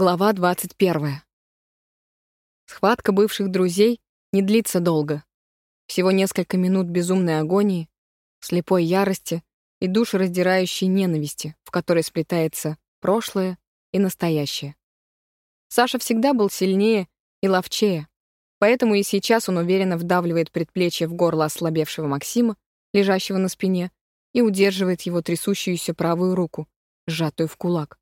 Глава 21. Схватка бывших друзей не длится долго. Всего несколько минут безумной агонии, слепой ярости и душераздирающей ненависти, в которой сплетается прошлое и настоящее. Саша всегда был сильнее и ловчее, поэтому и сейчас он уверенно вдавливает предплечье в горло ослабевшего Максима, лежащего на спине, и удерживает его трясущуюся правую руку, сжатую в кулак.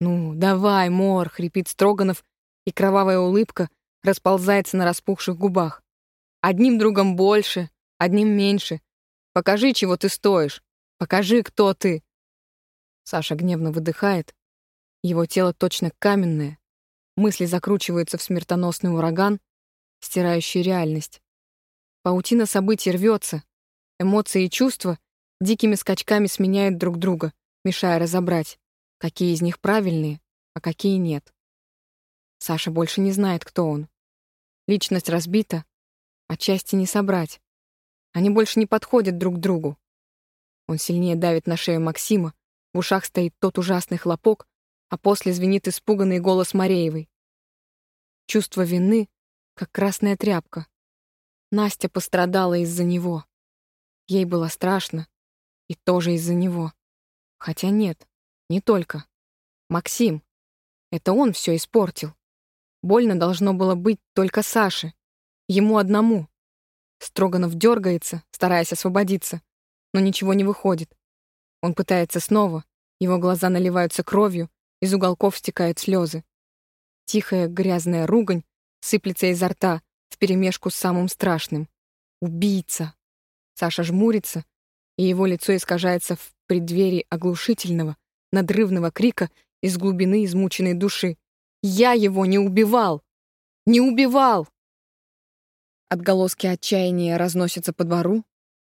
«Ну, давай, Мор!» — хрипит Строганов, и кровавая улыбка расползается на распухших губах. «Одним другом больше, одним меньше. Покажи, чего ты стоишь. Покажи, кто ты!» Саша гневно выдыхает. Его тело точно каменное. Мысли закручиваются в смертоносный ураган, стирающий реальность. Паутина событий рвется. Эмоции и чувства дикими скачками сменяют друг друга, мешая разобрать какие из них правильные, а какие нет. Саша больше не знает, кто он. Личность разбита, а части не собрать. Они больше не подходят друг к другу. Он сильнее давит на шею Максима, в ушах стоит тот ужасный хлопок, а после звенит испуганный голос Мареевой. Чувство вины, как красная тряпка. Настя пострадала из-за него. Ей было страшно, и тоже из-за него. Хотя нет, не только. Максим. Это он все испортил. Больно должно было быть только Саше. Ему одному. Строганов дергается, стараясь освободиться, но ничего не выходит. Он пытается снова, его глаза наливаются кровью, из уголков стекают слезы. Тихая грязная ругань сыплется изо рта вперемешку с самым страшным. Убийца. Саша жмурится, и его лицо искажается в преддверии оглушительного, надрывного крика из глубины измученной души. «Я его не убивал! Не убивал!» Отголоски отчаяния разносятся по двору,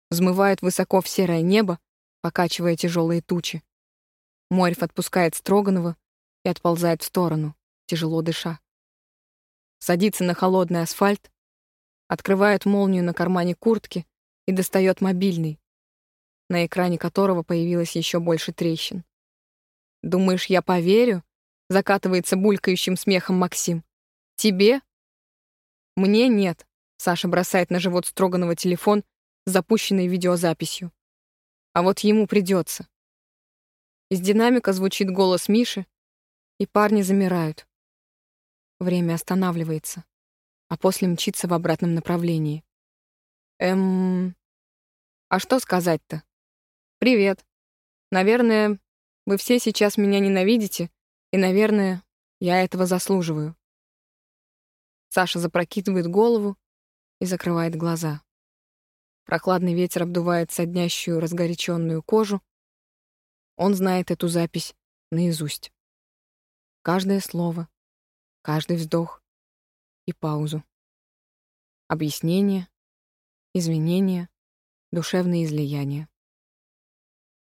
взмывают высоко в серое небо, покачивая тяжелые тучи. Морев отпускает Строганова и отползает в сторону, тяжело дыша. Садится на холодный асфальт, открывает молнию на кармане куртки и достает мобильный, на экране которого появилось еще больше трещин. «Думаешь, я поверю?» — закатывается булькающим смехом Максим. «Тебе?» «Мне нет», — Саша бросает на живот строганного телефон с запущенной видеозаписью. «А вот ему придется». Из динамика звучит голос Миши, и парни замирают. Время останавливается, а после мчится в обратном направлении. Эм... А что сказать-то? Привет. Наверное, вы все сейчас меня ненавидите, и, наверное, я этого заслуживаю. Саша запрокидывает голову и закрывает глаза. Прохладный ветер обдувает соднящую разгоряченную кожу. Он знает эту запись наизусть. Каждое слово, каждый вздох и паузу. Объяснение, извинения, душевные излияния.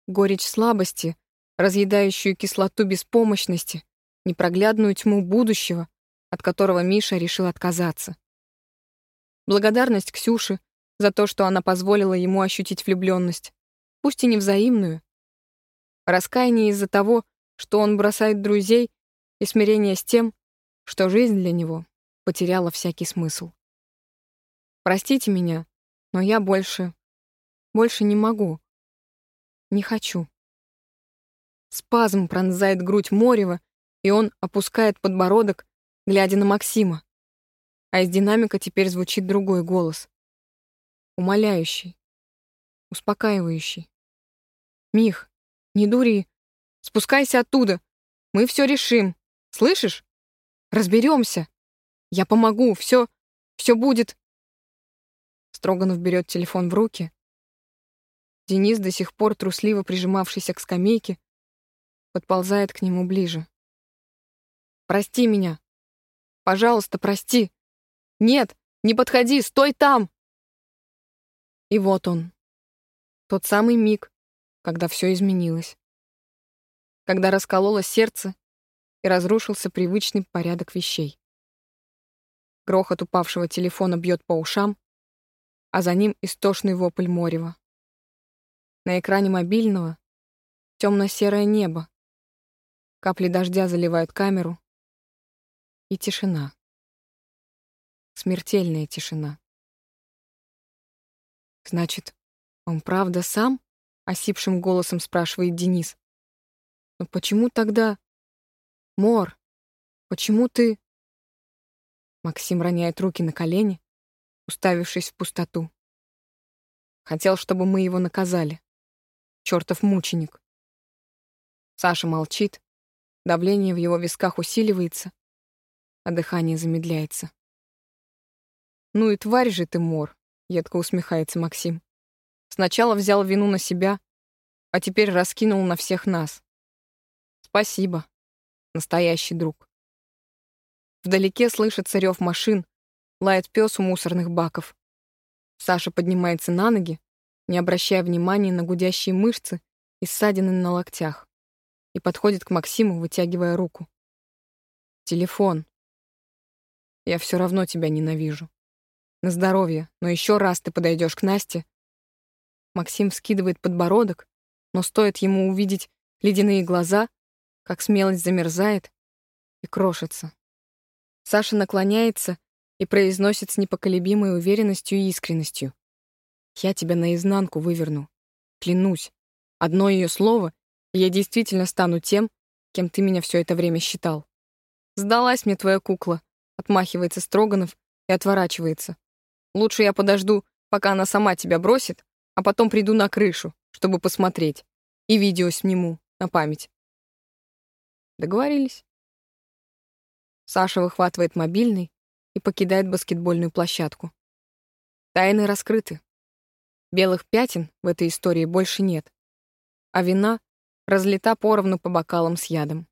Горечь слабости разъедающую кислоту беспомощности, непроглядную тьму будущего, от которого Миша решил отказаться. Благодарность Ксюше за то, что она позволила ему ощутить влюбленность, пусть и невзаимную. Раскаяние из-за того, что он бросает друзей, и смирение с тем, что жизнь для него потеряла всякий смысл. Простите меня, но я больше... больше не могу. Не хочу. Спазм пронзает грудь Морева, и он опускает подбородок, глядя на Максима. А из динамика теперь звучит другой голос. Умоляющий. Успокаивающий. «Мих, не дури. Спускайся оттуда. Мы все решим. Слышишь? Разберемся. Я помогу. Все, все будет...» Строганов берет телефон в руки. Денис, до сих пор трусливо прижимавшийся к скамейке, подползает к нему ближе. «Прости меня! Пожалуйста, прости! Нет, не подходи, стой там!» И вот он, тот самый миг, когда все изменилось. Когда раскололось сердце и разрушился привычный порядок вещей. Грохот упавшего телефона бьет по ушам, а за ним истошный вопль Морева. На экране мобильного темно-серое небо, Капли дождя заливают камеру, И тишина. Смертельная тишина. Значит, он правда сам? Осипшим голосом спрашивает Денис. Но почему тогда... Мор, почему ты... Максим роняет руки на колени, уставившись в пустоту. Хотел, чтобы мы его наказали. Чертов мученик. Саша молчит, давление в его висках усиливается, а дыхание замедляется. «Ну и тварь же ты, Мор», — едко усмехается Максим. «Сначала взял вину на себя, а теперь раскинул на всех нас. Спасибо, настоящий друг». Вдалеке слышится рев машин, лает пес у мусорных баков. Саша поднимается на ноги, не обращая внимания на гудящие мышцы и ссадины на локтях, и подходит к Максиму, вытягивая руку. «Телефон. Я все равно тебя ненавижу. На здоровье, но еще раз ты подойдешь к Насте». Максим вскидывает подбородок, но стоит ему увидеть ледяные глаза, как смелость замерзает и крошится. Саша наклоняется и произносит с непоколебимой уверенностью и искренностью. «Я тебя наизнанку выверну. Клянусь. Одно ее слово, я действительно стану тем, кем ты меня все это время считал. Сдалась мне твоя кукла», — отмахивается Строганов и отворачивается. «Лучше я подожду, пока она сама тебя бросит, а потом приду на крышу, чтобы посмотреть. И видео сниму на память». Договорились. Саша выхватывает мобильный и покидает баскетбольную площадку. Тайны раскрыты. Белых пятен в этой истории больше нет, а вина разлита поровну по бокалам с ядом.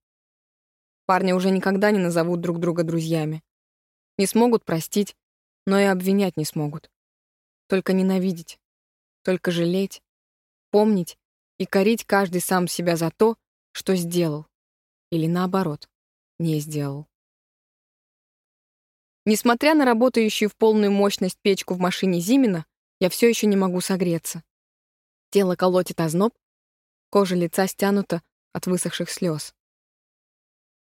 Парни уже никогда не назовут друг друга друзьями. Не смогут простить, но и обвинять не смогут. Только ненавидеть, только жалеть, помнить и корить каждый сам себя за то, что сделал. Или наоборот, не сделал. Несмотря на работающую в полную мощность печку в машине Зимина, я все еще не могу согреться. Тело колотит озноб, кожа лица стянута от высохших слез.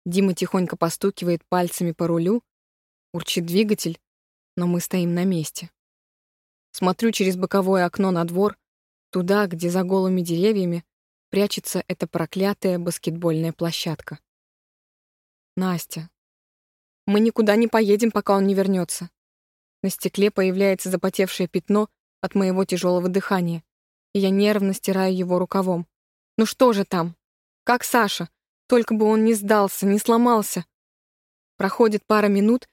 Дима тихонько постукивает пальцами по рулю, урчит двигатель, но мы стоим на месте. Смотрю через боковое окно на двор, туда, где за голыми деревьями прячется эта проклятая баскетбольная площадка. Настя, мы никуда не поедем, пока он не вернется. На стекле появляется запотевшее пятно от моего тяжелого дыхания, и я нервно стираю его рукавом. Ну что же там? Как Саша? Только бы он не сдался, не сломался. Проходит пара минут,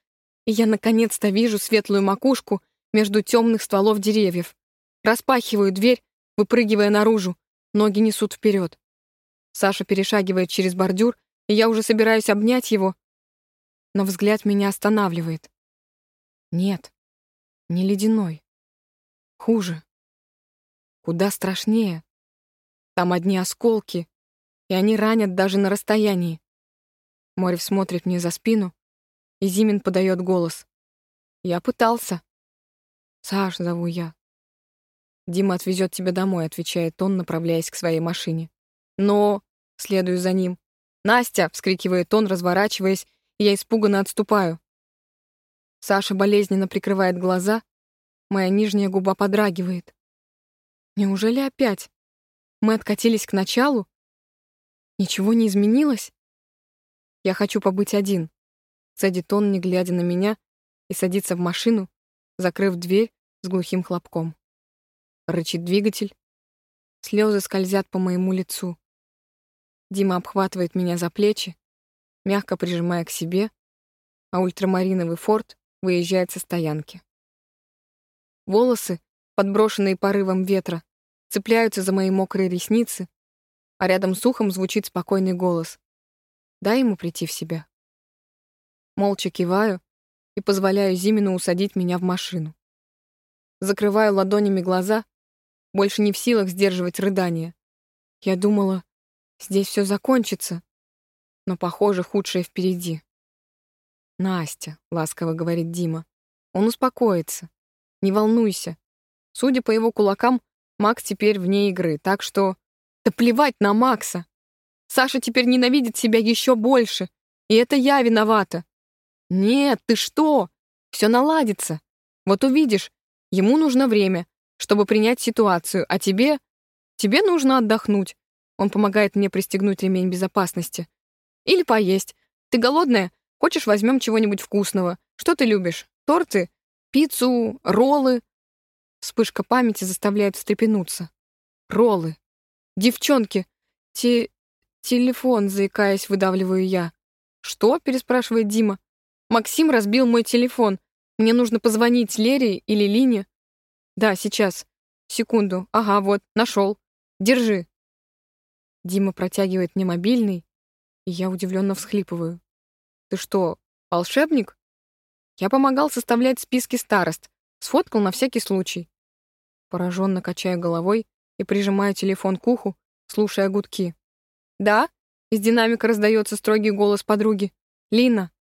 и я наконец-то вижу светлую макушку между темных стволов деревьев. Распахиваю дверь, выпрыгивая наружу. Ноги несут вперед. Саша перешагивает через бордюр, и я уже собираюсь обнять его, но взгляд меня останавливает. Нет, не ледяной. Хуже. Куда страшнее. Там одни осколки, и они ранят даже на расстоянии. Морев смотрит мне за спину, и Зимин подает голос. Я пытался. Саш, зову я. Дима отвезет тебя домой, отвечает он, направляясь к своей машине. Но, следую за ним. Настя, вскрикивает он, разворачиваясь я испуганно отступаю. Саша болезненно прикрывает глаза, моя нижняя губа подрагивает. Неужели опять? Мы откатились к началу? Ничего не изменилось? Я хочу побыть один. Садит он, не глядя на меня, и садится в машину, закрыв дверь с глухим хлопком. Рычит двигатель. Слезы скользят по моему лицу. Дима обхватывает меня за плечи, мягко прижимая к себе, а ультрамариновый форт выезжает со стоянки. Волосы, подброшенные порывом ветра, цепляются за мои мокрые ресницы, а рядом с ухом звучит спокойный голос. Дай ему прийти в себя. Молча киваю и позволяю Зимину усадить меня в машину. Закрываю ладонями глаза, больше не в силах сдерживать рыдания. Я думала, здесь все закончится, но, похоже, худшее впереди. «Настя», — ласково говорит Дима, — «он успокоится. Не волнуйся. Судя по его кулакам, Макс теперь вне игры, так что... Да плевать на Макса! Саша теперь ненавидит себя еще больше, и это я виновата. Нет, ты что? Все наладится. Вот увидишь, ему нужно время, чтобы принять ситуацию, а тебе... Тебе нужно отдохнуть. Он помогает мне пристегнуть ремень безопасности. Или поесть. Ты голодная? Хочешь, возьмем чего-нибудь вкусного? Что ты любишь? Торты? Пиццу? Роллы? Вспышка памяти заставляет встрепенуться. Роллы. Девчонки. Те... Телефон, заикаясь, выдавливаю я. «Что?» — переспрашивает Дима. «Максим разбил мой телефон. Мне нужно позвонить Лере или Лине». «Да, сейчас. Секунду. Ага, вот, нашел. Держи». Дима протягивает мне мобильный, и я удивленно всхлипываю. «Ты что, волшебник?» Я помогал составлять списки старост, сфоткал на всякий случай. Пораженно качаю головой и прижимаю телефон к уху, слушая гудки. «Да?» — из динамика раздается строгий голос подруги. «Лина,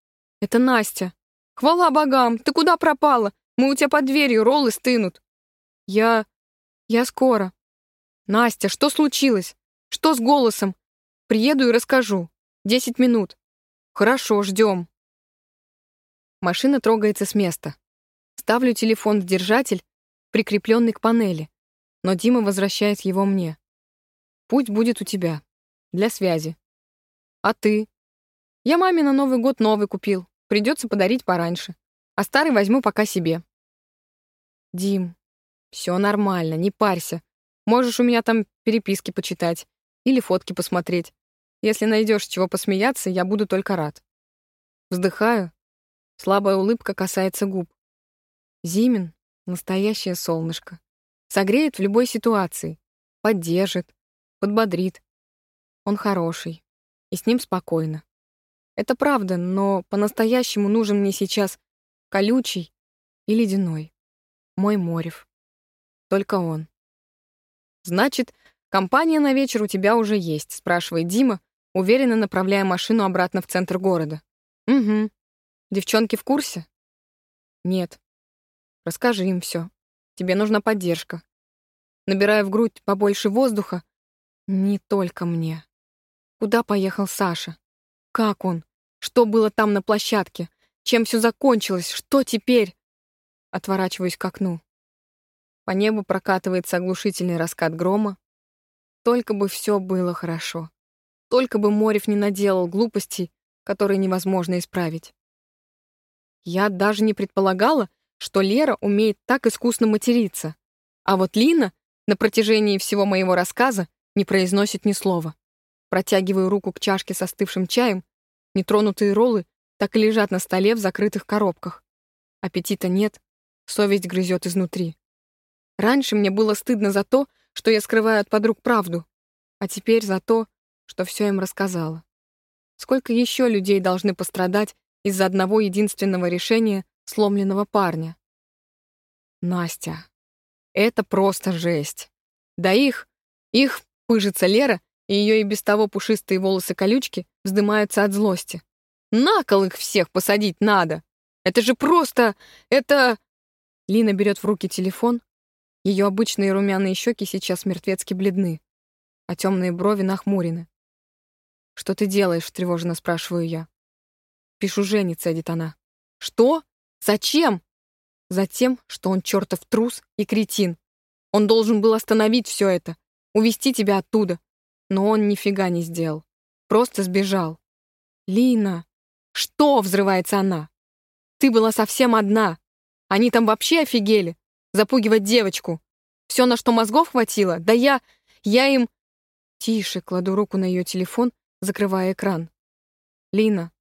это Настя. Хвала богам, ты куда пропала? Мы у тебя под дверью, роллы стынут». «Я... я скоро». «Настя, что случилось? Что с голосом? Приеду и расскажу. Десять минут». «Хорошо, ждем». Машина трогается с места. Ставлю телефон в держатель, прикрепленный к панели, но Дима возвращает его мне. «Путь будет у тебя. Для связи. А ты? Я маме на Новый год новый купил. Придется подарить пораньше. А старый возьму пока себе». «Дим, все нормально, не парься. Можешь у меня там переписки почитать или фотки посмотреть. Если найдешь чего посмеяться, я буду только рад». Вздыхаю Слабая улыбка касается губ. Зимин — настоящее солнышко. Согреет в любой ситуации. Поддержит, подбодрит. Он хороший. И с ним спокойно. Это правда, но по-настоящему нужен мне сейчас колючий и ледяной. Мой Морев. Только он. «Значит, компания на вечер у тебя уже есть», — спрашивает Дима, уверенно направляя машину обратно в центр города. «Угу. Девчонки в курсе? Нет. Расскажи им все. Тебе нужна поддержка. Набирая в грудь побольше воздуха, не только мне. Куда поехал Саша? Как он? Что было там на площадке? Чем все закончилось? Что теперь? Отворачиваюсь к окну. По небу прокатывается оглушительный раскат грома. Только бы все было хорошо. Только бы Морев не наделал глупостей, которые невозможно исправить. Я даже не предполагала, что Лера умеет так искусно материться. А вот Лина на протяжении всего моего рассказа не произносит ни слова. Протягиваю руку к чашке со остывшим чаем. Нетронутые роллы так и лежат на столе в закрытых коробках. Аппетита нет, совесть грызет изнутри. Раньше мне было стыдно за то, что я скрываю от подруг правду, а теперь за то, что все им рассказала. Сколько еще людей должны пострадать из-за одного единственного решения сломленного парня. Настя. Это просто жесть. Да их, их пыжится Лера, и ее и без того пушистые волосы-колючки вздымаются от злости. На кол их всех посадить надо. Это же просто... Это... Лина берет в руки телефон. Ее обычные румяные щеки сейчас мертвецки бледны, а темные брови нахмурены. «Что ты делаешь?» — тревожно спрашиваю я. Пишу Жене, цедит она. Что? Зачем? Затем, что он чертов трус и кретин. Он должен был остановить все это, увести тебя оттуда. Но он нифига не сделал. Просто сбежал. Лина. Что? Взрывается она. Ты была совсем одна. Они там вообще офигели. Запугивать девочку. Все, на что мозгов хватило. Да я... Я им... Тише, кладу руку на ее телефон, закрывая экран. Лина,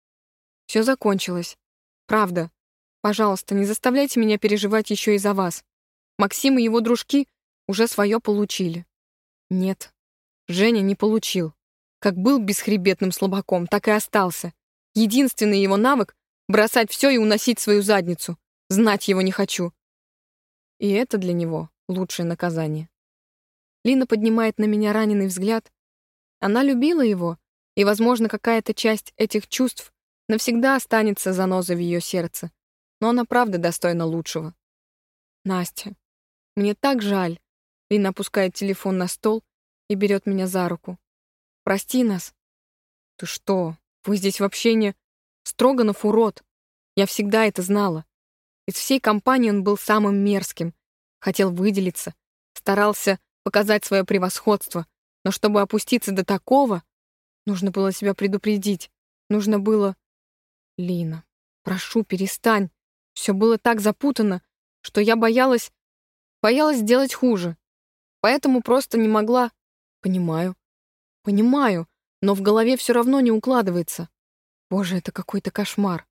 все закончилось. Правда. Пожалуйста, не заставляйте меня переживать еще и за вас. Максим и его дружки уже свое получили. Нет, Женя не получил. Как был бесхребетным слабаком, так и остался. Единственный его навык — бросать все и уносить свою задницу. Знать его не хочу. И это для него лучшее наказание. Лина поднимает на меня раненый взгляд. Она любила его, и, возможно, какая-то часть этих чувств навсегда останется заноза в ее сердце. Но она правда достойна лучшего. Настя, мне так жаль. Лина опускает телефон на стол и берет меня за руку. Прости нас. Ты что? Вы здесь вообще не... Строганов урод. Я всегда это знала. Из всей компании он был самым мерзким. Хотел выделиться, старался показать свое превосходство. Но чтобы опуститься до такого, нужно было себя предупредить. Нужно было... Лина, прошу, перестань. Все было так запутано, что я боялась... Боялась сделать хуже. Поэтому просто не могла... Понимаю. Понимаю, но в голове все равно не укладывается. Боже, это какой-то кошмар.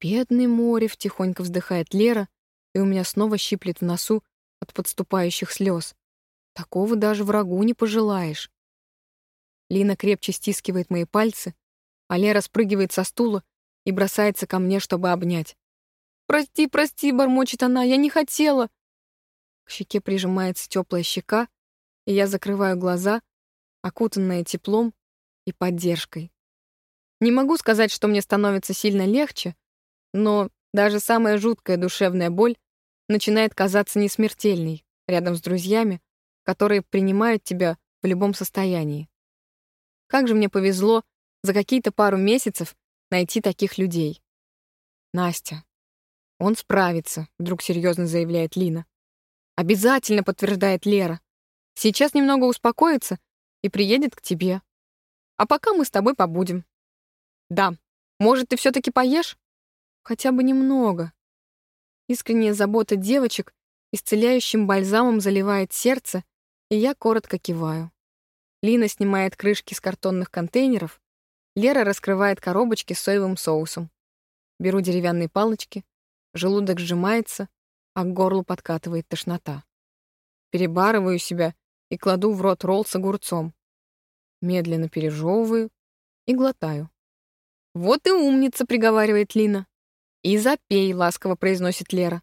Бедный Морев, тихонько вздыхает Лера, и у меня снова щиплет в носу от подступающих слез. Такого даже врагу не пожелаешь. Лина крепче стискивает мои пальцы, а Лера спрыгивает со стула и бросается ко мне, чтобы обнять. «Прости, прости», — бормочет она, — «я не хотела». К щеке прижимается теплая щека, и я закрываю глаза, окутанная теплом и поддержкой. Не могу сказать, что мне становится сильно легче, но даже самая жуткая душевная боль начинает казаться несмертельной рядом с друзьями, которые принимают тебя в любом состоянии. Как же мне повезло за какие-то пару месяцев найти таких людей. Настя. Он справится, вдруг серьезно заявляет Лина. Обязательно, подтверждает Лера. Сейчас немного успокоится и приедет к тебе. А пока мы с тобой побудем. Да, может, ты все-таки поешь? Хотя бы немного. Искренняя забота девочек исцеляющим бальзамом заливает сердце и я коротко киваю. Лина снимает крышки с картонных контейнеров, Лера раскрывает коробочки с соевым соусом. Беру деревянные палочки, желудок сжимается, а к горлу подкатывает тошнота. Перебарываю себя и кладу в рот ролл с огурцом. Медленно пережевываю и глотаю. «Вот и умница», — приговаривает Лина. «И запей», — ласково произносит Лера.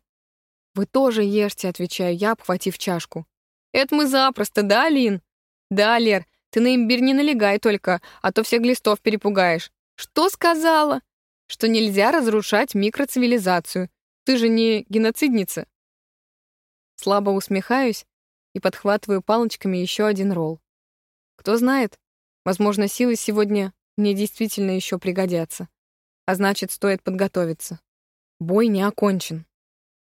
«Вы тоже ешьте», — отвечаю я, обхватив чашку. «Это мы запросто, да, Лин?» «Да, Лер, ты на имбирь не налегай только, а то всех глистов перепугаешь». «Что сказала?» «Что нельзя разрушать микроцивилизацию. Ты же не геноцидница». Слабо усмехаюсь и подхватываю палочками еще один ролл. Кто знает, возможно, силы сегодня мне действительно еще пригодятся. А значит, стоит подготовиться. Бой не окончен.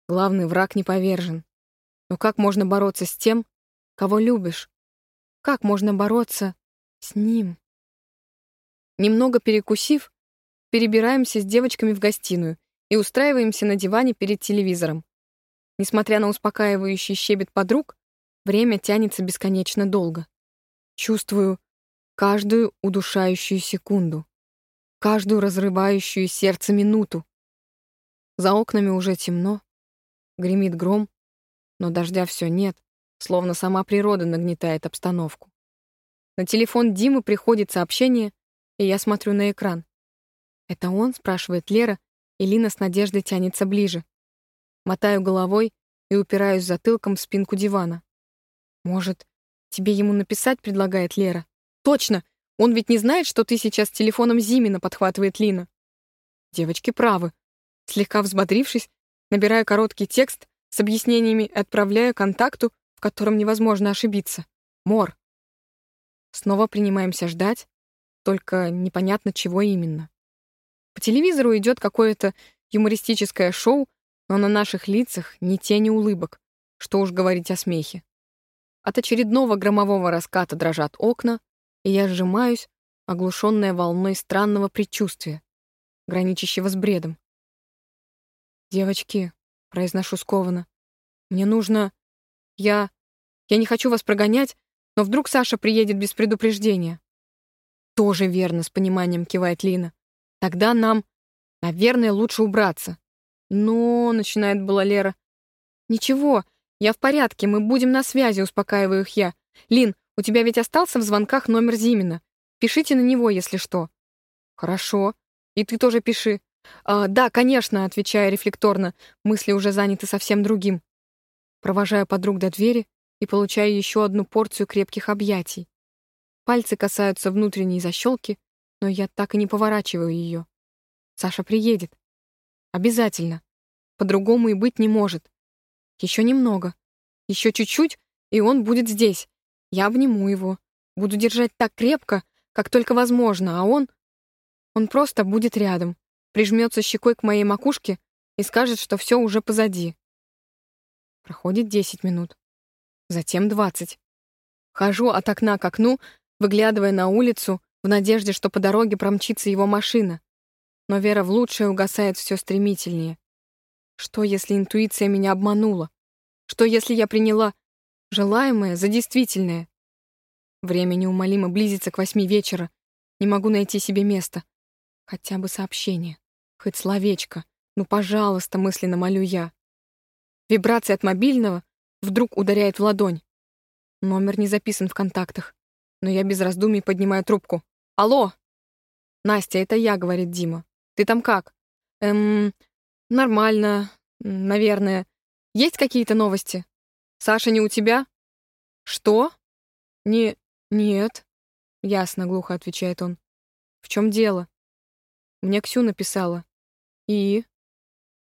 Главный враг не повержен. Но как можно бороться с тем, кого любишь. Как можно бороться с ним? Немного перекусив, перебираемся с девочками в гостиную и устраиваемся на диване перед телевизором. Несмотря на успокаивающий щебет подруг, время тянется бесконечно долго. Чувствую каждую удушающую секунду, каждую разрывающую сердце минуту. За окнами уже темно, гремит гром, но дождя все нет, словно сама природа нагнетает обстановку. На телефон Димы приходит сообщение, и я смотрю на экран. «Это он?» — спрашивает Лера, и Лина с надеждой тянется ближе. Мотаю головой и упираюсь затылком в спинку дивана. «Может, тебе ему написать?» — предлагает Лера. «Точно! Он ведь не знает, что ты сейчас с телефоном Зимина», — подхватывает Лина. Девочки правы. Слегка взбодрившись, набираю короткий текст с объяснениями и отправляю контакту, в котором невозможно ошибиться. Мор. Снова принимаемся ждать, только непонятно, чего именно. По телевизору идет какое-то юмористическое шоу, но на наших лицах ни тени улыбок, что уж говорить о смехе. От очередного громового раската дрожат окна, и я сжимаюсь, оглушенная волной странного предчувствия, граничащего с бредом. «Девочки», — произношу скованно, — «мне нужно...» Я... Я не хочу вас прогонять, но вдруг Саша приедет без предупреждения. Тоже верно, с пониманием кивает Лина. Тогда нам, наверное, лучше убраться. Но, начинает была Лера. Ничего, я в порядке, мы будем на связи, успокаиваю их я. Лин, у тебя ведь остался в звонках номер Зимина. Пишите на него, если что. Хорошо. И ты тоже пиши. А, да, конечно, отвечаю рефлекторно. Мысли уже заняты совсем другим. Провожаю подруг до двери и получаю еще одну порцию крепких объятий. Пальцы касаются внутренней защелки, но я так и не поворачиваю ее. Саша приедет. Обязательно. По-другому и быть не может. Еще немного. Еще чуть-чуть, и он будет здесь. Я обниму его. Буду держать так крепко, как только возможно, а он... Он просто будет рядом. прижмется щекой к моей макушке и скажет, что все уже позади. Проходит 10 минут, затем 20. Хожу от окна к окну, выглядывая на улицу, в надежде, что по дороге промчится его машина. Но вера в лучшее угасает все стремительнее. Что, если интуиция меня обманула? Что, если я приняла желаемое за действительное? Время неумолимо близится к восьми вечера. Не могу найти себе места. Хотя бы сообщение. Хоть словечко. Ну, пожалуйста, мысленно молю я. Вибрация от мобильного вдруг ударяет в ладонь. Номер не записан в контактах. Но я без раздумий поднимаю трубку. «Алло!» «Настя, это я», — говорит Дима. «Ты там как?» «Эм, нормально, наверное. Есть какие-то новости? Саша не у тебя?» «Что?» «Не... нет». «Ясно», — глухо отвечает он. «В чем дело?» Мне Ксю написала. «И?»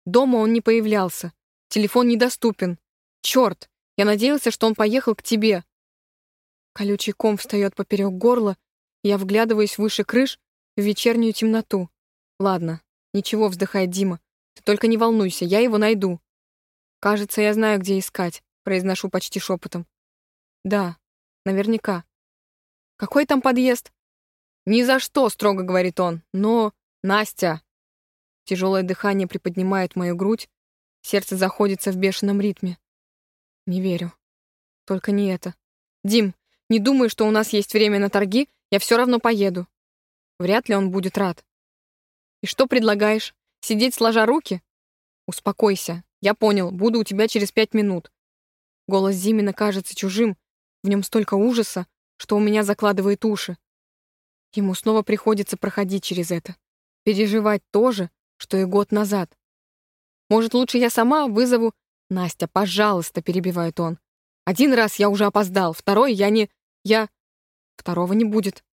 Дома он не появлялся. Телефон недоступен. Черт! Я надеялся, что он поехал к тебе. Колючий ком встает поперек горла, я вглядываюсь выше крыш в вечернюю темноту. Ладно, ничего, вздыхает Дима. Ты только не волнуйся, я его найду. Кажется, я знаю, где искать, произношу почти шепотом. Да, наверняка. Какой там подъезд? Ни за что, строго говорит он. Но, Настя. Тяжелое дыхание приподнимает мою грудь, сердце заходится в бешеном ритме. Не верю. Только не это. Дим, не думаю, что у нас есть время на торги я все равно поеду. Вряд ли он будет рад. И что предлагаешь? Сидеть сложа руки? Успокойся. Я понял, буду у тебя через пять минут. Голос Зимина кажется чужим. В нем столько ужаса, что у меня закладывает уши. Ему снова приходится проходить через это. Переживать то же, что и год назад. Может, лучше я сама вызову... Настя, пожалуйста, перебивает он. Один раз я уже опоздал, второй я не... Я... Второго не будет.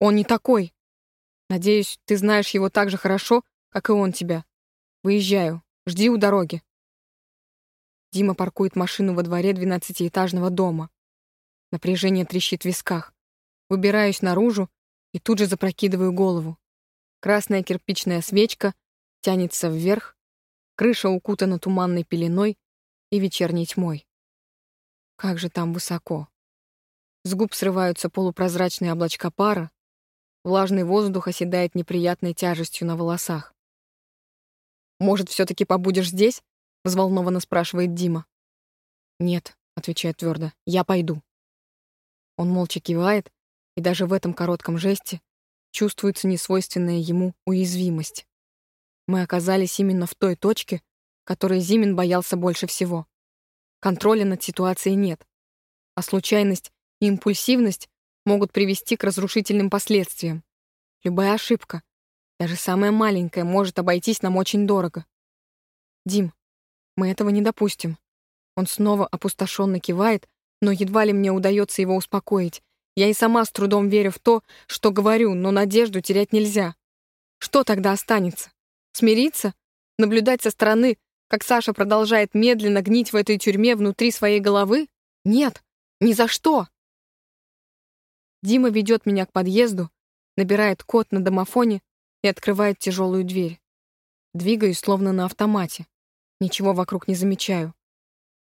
Он не такой. Надеюсь, ты знаешь его так же хорошо, как и он тебя. Выезжаю. Жди у дороги. Дима паркует машину во дворе двенадцатиэтажного дома. Напряжение трещит в висках. Выбираюсь наружу и тут же запрокидываю голову. Красная кирпичная свечка тянется вверх, крыша укутана туманной пеленой и вечерней тьмой. Как же там высоко. С губ срываются полупрозрачные облачка пара, влажный воздух оседает неприятной тяжестью на волосах. «Может, все-таки побудешь здесь?» — взволнованно спрашивает Дима. «Нет», — отвечает твердо, — «я пойду». Он молча кивает, и даже в этом коротком жесте чувствуется несвойственная ему уязвимость. Мы оказались именно в той точке, которой Зимин боялся больше всего. Контроля над ситуацией нет, а случайность и импульсивность могут привести к разрушительным последствиям. Любая ошибка, даже самая маленькая, может обойтись нам очень дорого. Дим, мы этого не допустим. Он снова опустошенно кивает, но едва ли мне удается его успокоить. Я и сама с трудом верю в то, что говорю, но надежду терять нельзя. Что тогда останется? Смириться? Наблюдать со стороны, как Саша продолжает медленно гнить в этой тюрьме внутри своей головы? Нет, ни за что. Дима ведет меня к подъезду, набирает код на домофоне и открывает тяжелую дверь. Двигаюсь словно на автомате. Ничего вокруг не замечаю.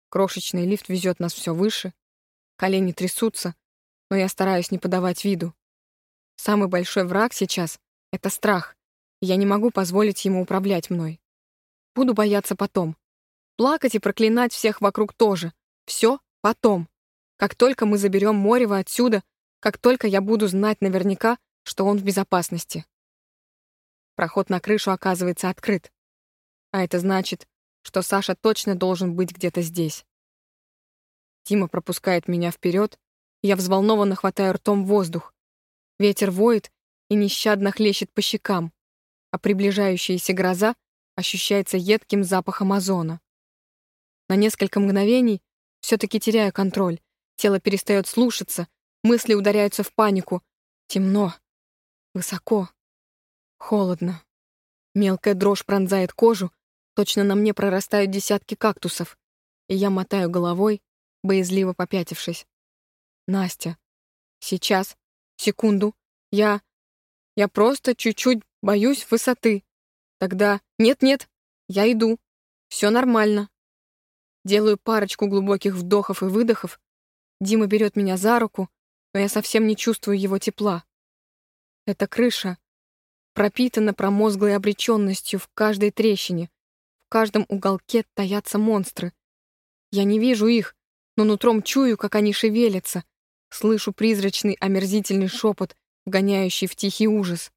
Крошечный лифт везет нас все выше. Колени трясутся, но я стараюсь не подавать виду. Самый большой враг сейчас — это страх, и я не могу позволить ему управлять мной. Буду бояться потом. Плакать и проклинать всех вокруг тоже. Все потом. Как только мы заберем Морева отсюда, как только я буду знать наверняка, что он в безопасности. Проход на крышу оказывается открыт. А это значит, что Саша точно должен быть где-то здесь. Тима пропускает меня вперед, я взволнованно хватаю ртом воздух. Ветер воет и нещадно хлещет по щекам, а приближающаяся гроза ощущается едким запахом озона. На несколько мгновений все-таки теряю контроль, тело перестает слушаться, Мысли ударяются в панику. Темно. Высоко. Холодно. Мелкая дрожь пронзает кожу. Точно на мне прорастают десятки кактусов. И я мотаю головой, боязливо попятившись. Настя. Сейчас. Секунду. Я... Я просто чуть-чуть боюсь высоты. Тогда нет-нет, я иду. Все нормально. Делаю парочку глубоких вдохов и выдохов. Дима берет меня за руку, но я совсем не чувствую его тепла. Эта крыша пропитана промозглой обреченностью в каждой трещине. В каждом уголке таятся монстры. Я не вижу их, но нутром чую, как они шевелятся. Слышу призрачный омерзительный шепот, вгоняющий в тихий ужас.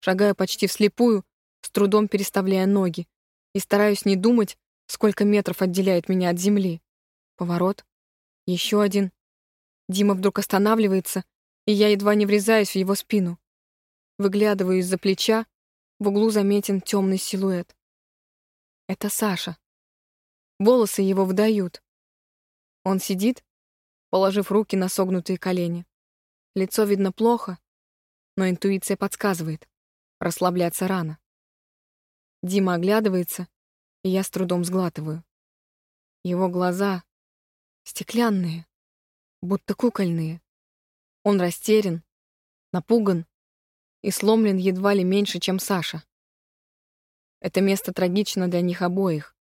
Шагаю почти вслепую, с трудом переставляя ноги, и стараюсь не думать, сколько метров отделяет меня от земли. Поворот. Еще один. Дима вдруг останавливается, и я едва не врезаюсь в его спину. Выглядываю из-за плеча, в углу заметен темный силуэт. Это Саша. Волосы его выдают. Он сидит, положив руки на согнутые колени. Лицо видно плохо, но интуиция подсказывает. Расслабляться рано. Дима оглядывается, и я с трудом сглатываю. Его глаза стеклянные, будто кукольные. Он растерян, напуган и сломлен едва ли меньше, чем Саша. Это место трагично для них обоих,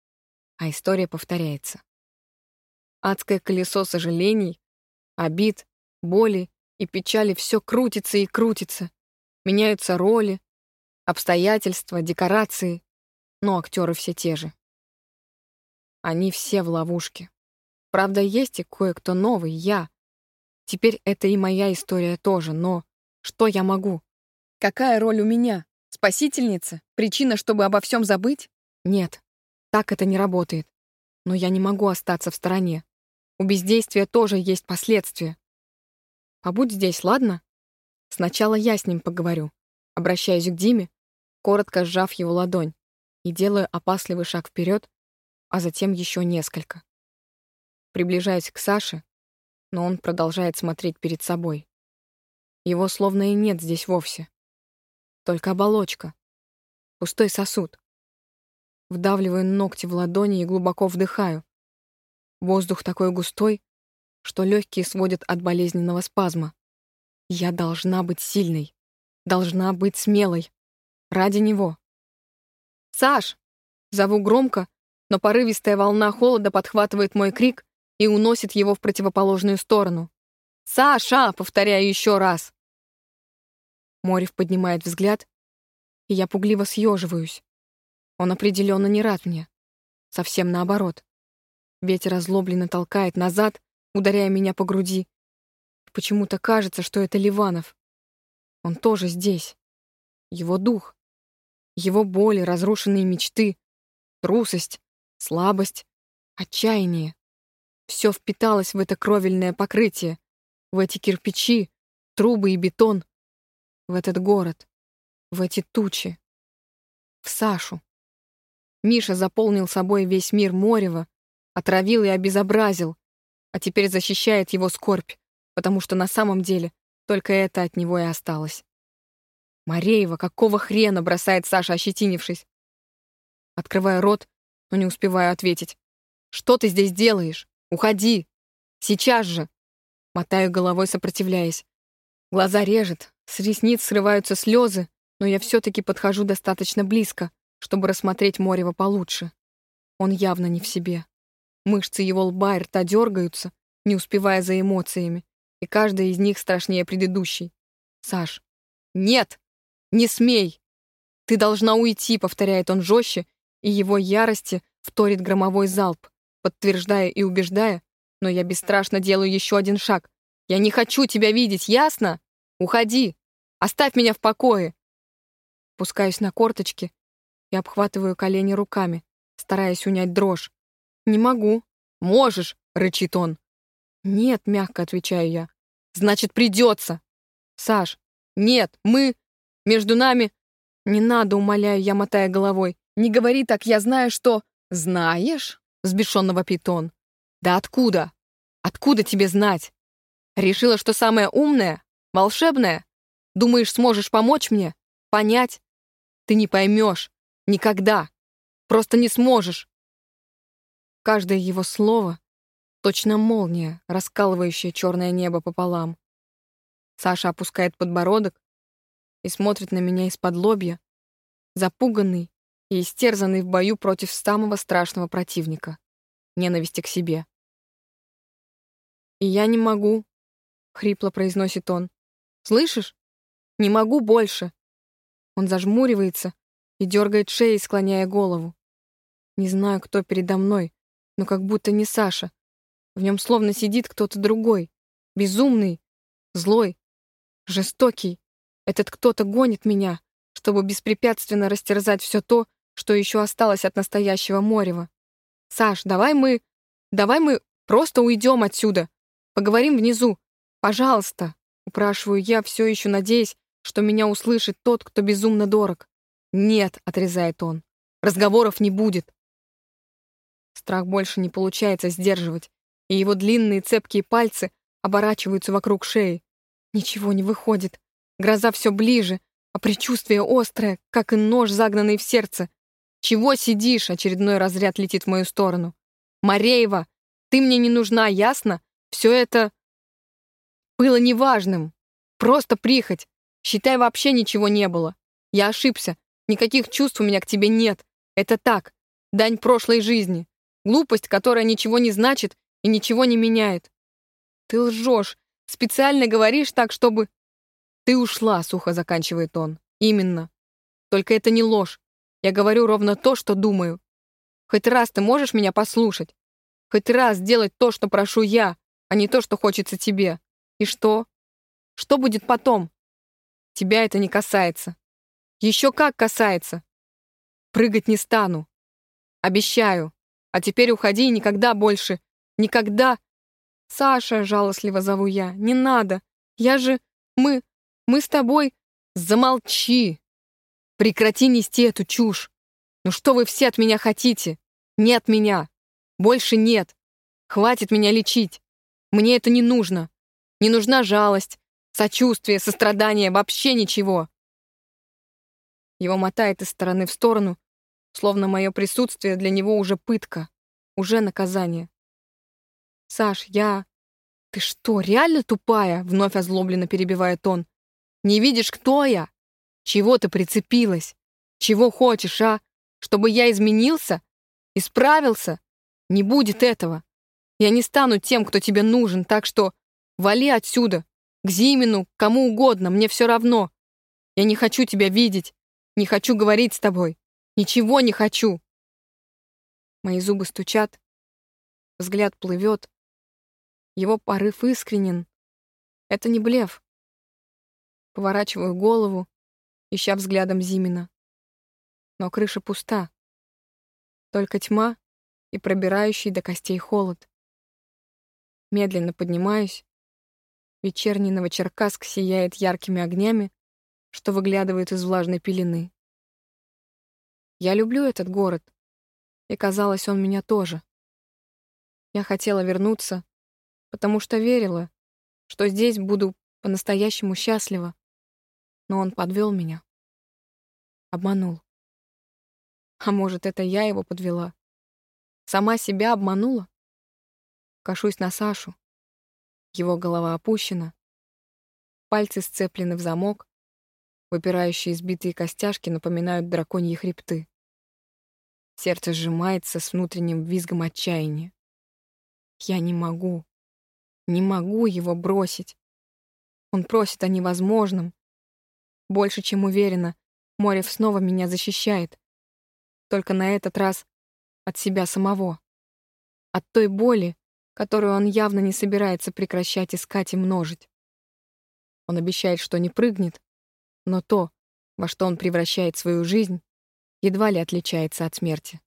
а история повторяется. Адское колесо сожалений, обид, боли и печали все крутится и крутится. Меняются роли, обстоятельства, декорации, но актеры все те же. Они все в ловушке. Правда, есть и кое-кто новый, я. Теперь это и моя история тоже, но что я могу? Какая роль у меня? Спасительница? Причина, чтобы обо всем забыть? Нет, так это не работает. Но я не могу остаться в стороне. У бездействия тоже есть последствия. Побудь здесь, ладно? Сначала я с ним поговорю. Обращаюсь к Диме, коротко сжав его ладонь, и делаю опасливый шаг вперед, а затем еще несколько. Приближаюсь к Саше, но он продолжает смотреть перед собой. Его словно и нет здесь вовсе. Только оболочка. Пустой сосуд. Вдавливаю ногти в ладони и глубоко вдыхаю. Воздух такой густой, что легкие сводят от болезненного спазма. Я должна быть сильной. Должна быть смелой. Ради него. «Саш!» Зову громко, но порывистая волна холода подхватывает мой крик и уносит его в противоположную сторону. «Саша!» — повторяю еще раз. Морев поднимает взгляд, и я пугливо съеживаюсь. Он определенно не рад мне. Совсем наоборот. Ветер озлобленно толкает назад, ударяя меня по груди. Почему-то кажется, что это Ливанов. Он тоже здесь. Его дух. Его боли, разрушенные мечты, трусость, слабость, отчаяние. Все впиталось в это кровельное покрытие, в эти кирпичи, трубы и бетон, в этот город, в эти тучи, в Сашу. Миша заполнил собой весь мир Морева, отравил и обезобразил, а теперь защищает его скорбь, потому что на самом деле только это от него и осталось. «Мареева, какого хрена?» — бросает Саша, ощетинившись. Открываю рот, но не успеваю ответить. «Что ты здесь делаешь? Уходи! Сейчас же!» Мотаю головой, сопротивляясь. Глаза режет, с ресниц срываются слезы, но я все-таки подхожу достаточно близко, чтобы рассмотреть Морева получше. Он явно не в себе. Мышцы его лба и рта дергаются, не успевая за эмоциями, и каждая из них страшнее предыдущей. «Саш, нет! Не смей! Ты должна уйти!» — повторяет он жестче, и его ярости вторит громовой залп, подтверждая и убеждая, но я бесстрашно делаю еще один шаг. «Я не хочу тебя видеть, ясно? Уходи! Оставь меня в покое!» Пускаюсь на корточки и обхватываю колени руками, стараясь унять дрожь. «Не могу». «Можешь», — рычит он. «Нет», — мягко отвечаю я. «Значит, придется». «Саш, нет, мы... Между нами...» «Не надо», — умоляю я, мотая головой. «Не говори так, я знаю, что...» «Знаешь?» — взбешенно вопит он. «Да откуда? Откуда тебе знать? Решила, что самое умное? Волшебное? Думаешь, сможешь помочь мне? Понять? Ты не поймешь. Никогда. Просто не сможешь. Каждое его слово — точно молния, раскалывающая черное небо пополам. Саша опускает подбородок и смотрит на меня из-под лобья, запуганный и истерзанный в бою против самого страшного противника — ненависти к себе. «И я не могу», — хрипло произносит он. «Слышишь? Не могу больше». Он зажмуривается и дергает шеей, склоняя голову. Не знаю, кто передо мной, но как будто не Саша. В нем словно сидит кто-то другой. Безумный, злой, жестокий. Этот кто-то гонит меня, чтобы беспрепятственно растерзать все то, что еще осталось от настоящего Морева. «Саш, давай мы... Давай мы просто уйдем отсюда. Поговорим внизу. Пожалуйста!» Упрашиваю я, все еще надеясь, что меня услышит тот, кто безумно дорог. «Нет», — отрезает он, — «разговоров не будет». Страх больше не получается сдерживать, и его длинные цепкие пальцы оборачиваются вокруг шеи. Ничего не выходит. Гроза все ближе, а предчувствие острое, как и нож, загнанный в сердце. «Чего сидишь?» — очередной разряд летит в мою сторону. «Мареева, ты мне не нужна, ясно? Все это было неважным. Просто прихоть. Считай, вообще ничего не было. Я ошибся. Никаких чувств у меня к тебе нет. Это так. Дань прошлой жизни. Глупость, которая ничего не значит и ничего не меняет. Ты лжешь. Специально говоришь так, чтобы... Ты ушла, сухо заканчивает он. Именно. Только это не ложь. Я говорю ровно то, что думаю. Хоть раз ты можешь меня послушать? Хоть раз сделать то, что прошу я, а не то, что хочется тебе. И что? Что будет потом? Тебя это не касается. Еще как касается. Прыгать не стану. Обещаю. А теперь уходи и никогда больше. Никогда. Саша, жалостливо зову я, не надо. Я же... Мы... Мы с тобой... Замолчи. Прекрати нести эту чушь. Ну что вы все от меня хотите? Нет меня. Больше нет. Хватит меня лечить. Мне это не нужно. Не нужна жалость, сочувствие, сострадание, вообще ничего. Его мотает из стороны в сторону, словно мое присутствие для него уже пытка, уже наказание. «Саш, я...» «Ты что, реально тупая?» — вновь озлобленно перебивает он. «Не видишь, кто я? Чего ты прицепилась? Чего хочешь, а? Чтобы я изменился? Исправился? Не будет этого. Я не стану тем, кто тебе нужен, так что вали отсюда. К Зимину, кому угодно, мне все равно. Я не хочу тебя видеть. Не хочу говорить с тобой. Ничего не хочу. Мои зубы стучат. Взгляд плывет. Его порыв искренен. Это не блеф. Поворачиваю голову, ища взглядом Зимина. Но крыша пуста. Только тьма и пробирающий до костей холод. Медленно поднимаюсь. Вечерний Новочеркасск сияет яркими огнями, что выглядывает из влажной пелены. Я люблю этот город, и казалось, он меня тоже. Я хотела вернуться, потому что верила, что здесь буду по-настоящему счастлива, но он подвел меня. Обманул. А может, это я его подвела? Сама себя обманула? Кашусь на Сашу. Его голова опущена, пальцы сцеплены в замок, Выпирающие избитые костяшки напоминают драконьи хребты. Сердце сжимается с внутренним визгом отчаяния. Я не могу. Не могу его бросить. Он просит о невозможном. Больше, чем уверена, Морев снова меня защищает. Только на этот раз от себя самого. От той боли, которую он явно не собирается прекращать искать и множить. Он обещает, что не прыгнет, но то, во что он превращает свою жизнь, едва ли отличается от смерти.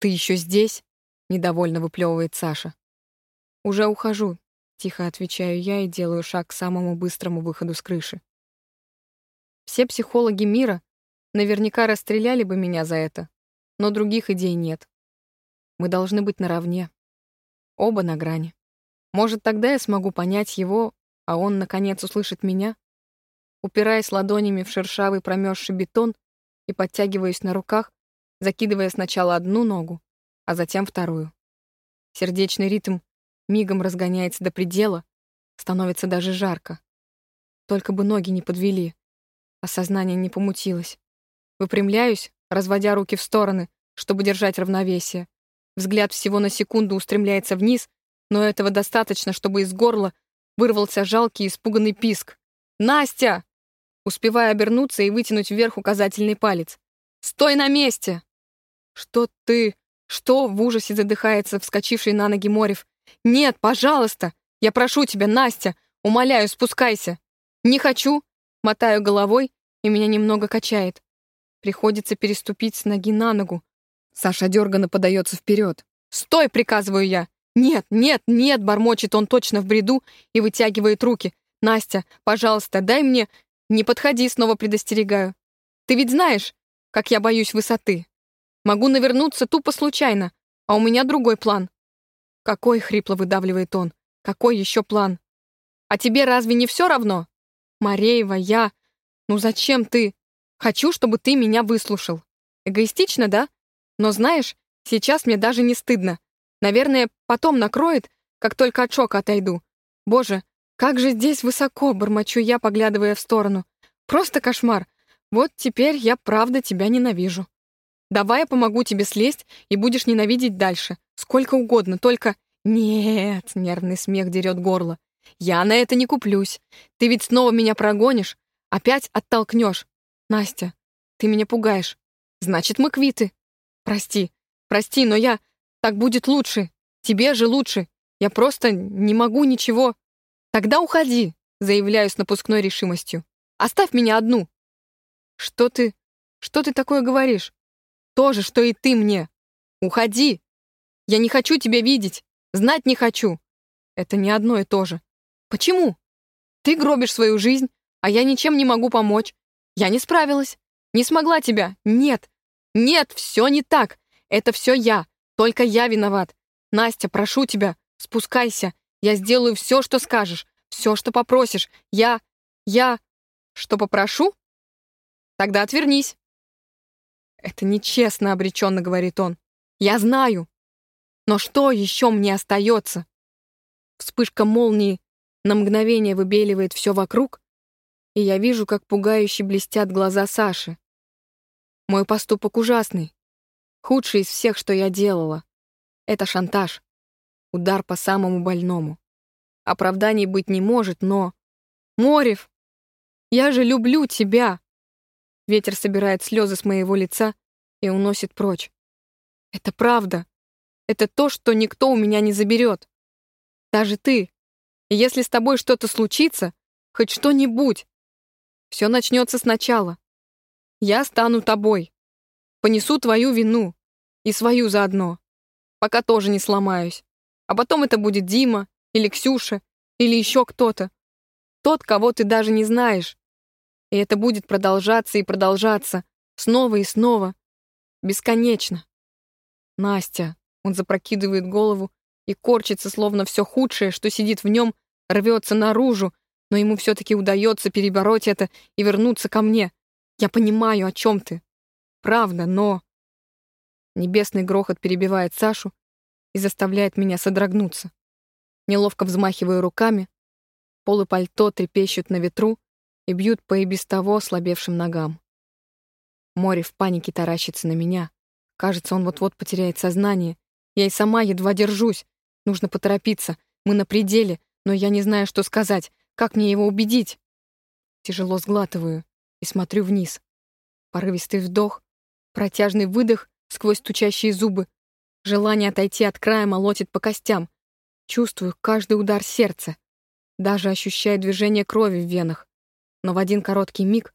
«Ты еще здесь?» — недовольно выплевывает Саша. «Уже ухожу», — тихо отвечаю я и делаю шаг к самому быстрому выходу с крыши. Все психологи мира наверняка расстреляли бы меня за это, но других идей нет. Мы должны быть наравне. Оба на грани. Может, тогда я смогу понять его, а он, наконец, услышит меня? упираясь ладонями в шершавый промерзший бетон и подтягиваясь на руках, закидывая сначала одну ногу, а затем вторую. Сердечный ритм мигом разгоняется до предела, становится даже жарко. Только бы ноги не подвели, а сознание не помутилось. Выпрямляюсь, разводя руки в стороны, чтобы держать равновесие. Взгляд всего на секунду устремляется вниз, но этого достаточно, чтобы из горла вырвался жалкий испуганный писк. «Настя!» Успеваю обернуться и вытянуть вверх указательный палец. «Стой на месте!» «Что ты? Что?» — в ужасе задыхается вскочивший на ноги Морев. «Нет, пожалуйста! Я прошу тебя, Настя! Умоляю, спускайся!» «Не хочу!» — мотаю головой, и меня немного качает. Приходится переступить с ноги на ногу. Саша дерганно подается вперед. «Стой!» — приказываю я. «Нет, нет, нет!» — бормочет он точно в бреду и вытягивает руки. «Настя, пожалуйста, дай мне...» «Не подходи!» — снова предостерегаю. «Ты ведь знаешь, как я боюсь высоты. Могу навернуться тупо случайно, а у меня другой план». «Какой?» — хрипло выдавливает он. «Какой еще план?» «А тебе разве не все равно?» «Мареева, я...» «Ну зачем ты?» «Хочу, чтобы ты меня выслушал». «Эгоистично, да? Но знаешь, сейчас мне даже не стыдно. Наверное, потом накроет, как только от шока отойду. Боже, как же здесь высоко, бормочу я, поглядывая в сторону. Просто кошмар. Вот теперь я правда тебя ненавижу. Давай я помогу тебе слезть, и будешь ненавидеть дальше. Сколько угодно, только... Нет, нервный смех дерет горло. Я на это не куплюсь. Ты ведь снова меня прогонишь, опять оттолкнешь. Настя, ты меня пугаешь. Значит, мы квиты. Прости, прости, но я... Так будет лучше. Тебе же лучше. Я просто не могу ничего. Тогда уходи, заявляю с напускной решимостью. Оставь меня одну. Что ты... Что ты такое говоришь? То же, что и ты мне. Уходи. Я не хочу тебя видеть. Знать не хочу. Это не одно и то же. Почему? Ты гробишь свою жизнь, а я ничем не могу помочь. Я не справилась. Не смогла тебя. Нет. Нет, все не так. Это все я. Только я виноват. Настя, прошу тебя, спускайся. Я сделаю все, что скажешь, все, что попросишь. Я... я... Что попрошу? Тогда отвернись. Это нечестно, обреченно говорит он. Я знаю. Но что еще мне остается? Вспышка молнии на мгновение выбеливает все вокруг, и я вижу, как пугающе блестят глаза Саши. Мой поступок ужасный. Худший из всех, что я делала. Это шантаж. Удар по самому больному. Оправданий быть не может, но... Морев! Я же люблю тебя! Ветер собирает слезы с моего лица и уносит прочь. Это правда. Это то, что никто у меня не заберет. Даже ты. Если с тобой что-то случится, хоть что-нибудь, все начнется сначала. Я стану тобой. Понесу твою вину. И свою заодно. Пока тоже не сломаюсь. А потом это будет Дима, или Ксюша, или еще кто-то. Тот, кого ты даже не знаешь. И это будет продолжаться и продолжаться. Снова и снова. Бесконечно. Настя. Он запрокидывает голову и корчится, словно все худшее, что сидит в нем, рвется наружу, но ему все-таки удается перебороть это и вернуться ко мне. Я понимаю, о чем ты. Правда, но... Небесный грохот перебивает Сашу и заставляет меня содрогнуться. Неловко взмахиваю руками, полы пальто трепещут на ветру и бьют по и без того слабевшим ногам. Море в панике таращится на меня. Кажется, он вот-вот потеряет сознание. Я и сама едва держусь. Нужно поторопиться. Мы на пределе, но я не знаю, что сказать. Как мне его убедить? Тяжело сглатываю и смотрю вниз. Порывистый вдох, Протяжный выдох сквозь стучащие зубы. Желание отойти от края молотит по костям. Чувствую каждый удар сердца. Даже ощущаю движение крови в венах. Но в один короткий миг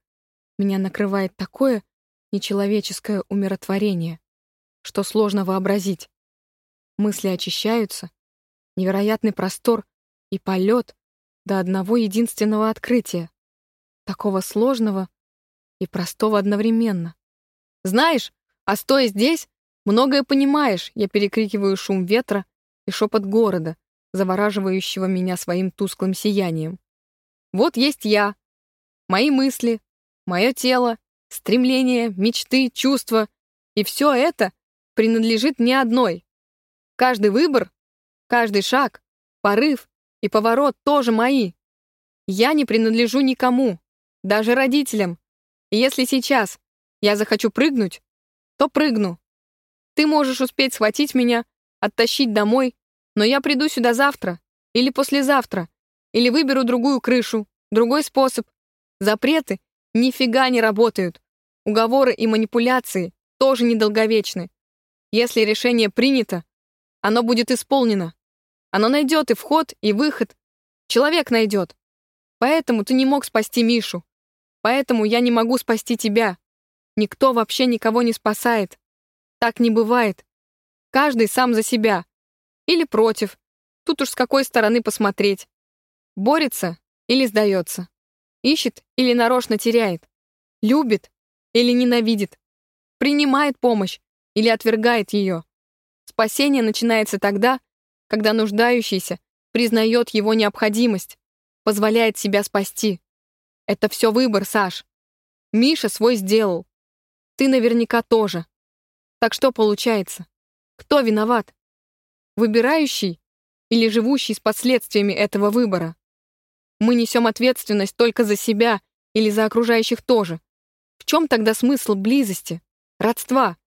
меня накрывает такое нечеловеческое умиротворение, что сложно вообразить. Мысли очищаются, невероятный простор и полет до одного единственного открытия, такого сложного и простого одновременно. Знаешь, а стоя здесь, многое понимаешь, я перекрикиваю шум ветра и шепот города, завораживающего меня своим тусклым сиянием. Вот есть я, мои мысли, мое тело, стремления, мечты, чувства, и все это принадлежит мне одной. Каждый выбор, каждый шаг, порыв и поворот тоже мои. Я не принадлежу никому, даже родителям. И если сейчас Я захочу прыгнуть, то прыгну. Ты можешь успеть схватить меня, оттащить домой, но я приду сюда завтра или послезавтра, или выберу другую крышу, другой способ. Запреты нифига не работают. Уговоры и манипуляции тоже недолговечны. Если решение принято, оно будет исполнено. Оно найдет и вход, и выход. Человек найдет. Поэтому ты не мог спасти Мишу. Поэтому я не могу спасти тебя. Никто вообще никого не спасает. Так не бывает. Каждый сам за себя. Или против. Тут уж с какой стороны посмотреть. Борется или сдается. Ищет или нарочно теряет. Любит или ненавидит. Принимает помощь или отвергает ее. Спасение начинается тогда, когда нуждающийся признает его необходимость, позволяет себя спасти. Это все выбор, Саш. Миша свой сделал. Ты наверняка тоже. Так что получается? Кто виноват? Выбирающий или живущий с последствиями этого выбора? Мы несем ответственность только за себя или за окружающих тоже. В чем тогда смысл близости, родства?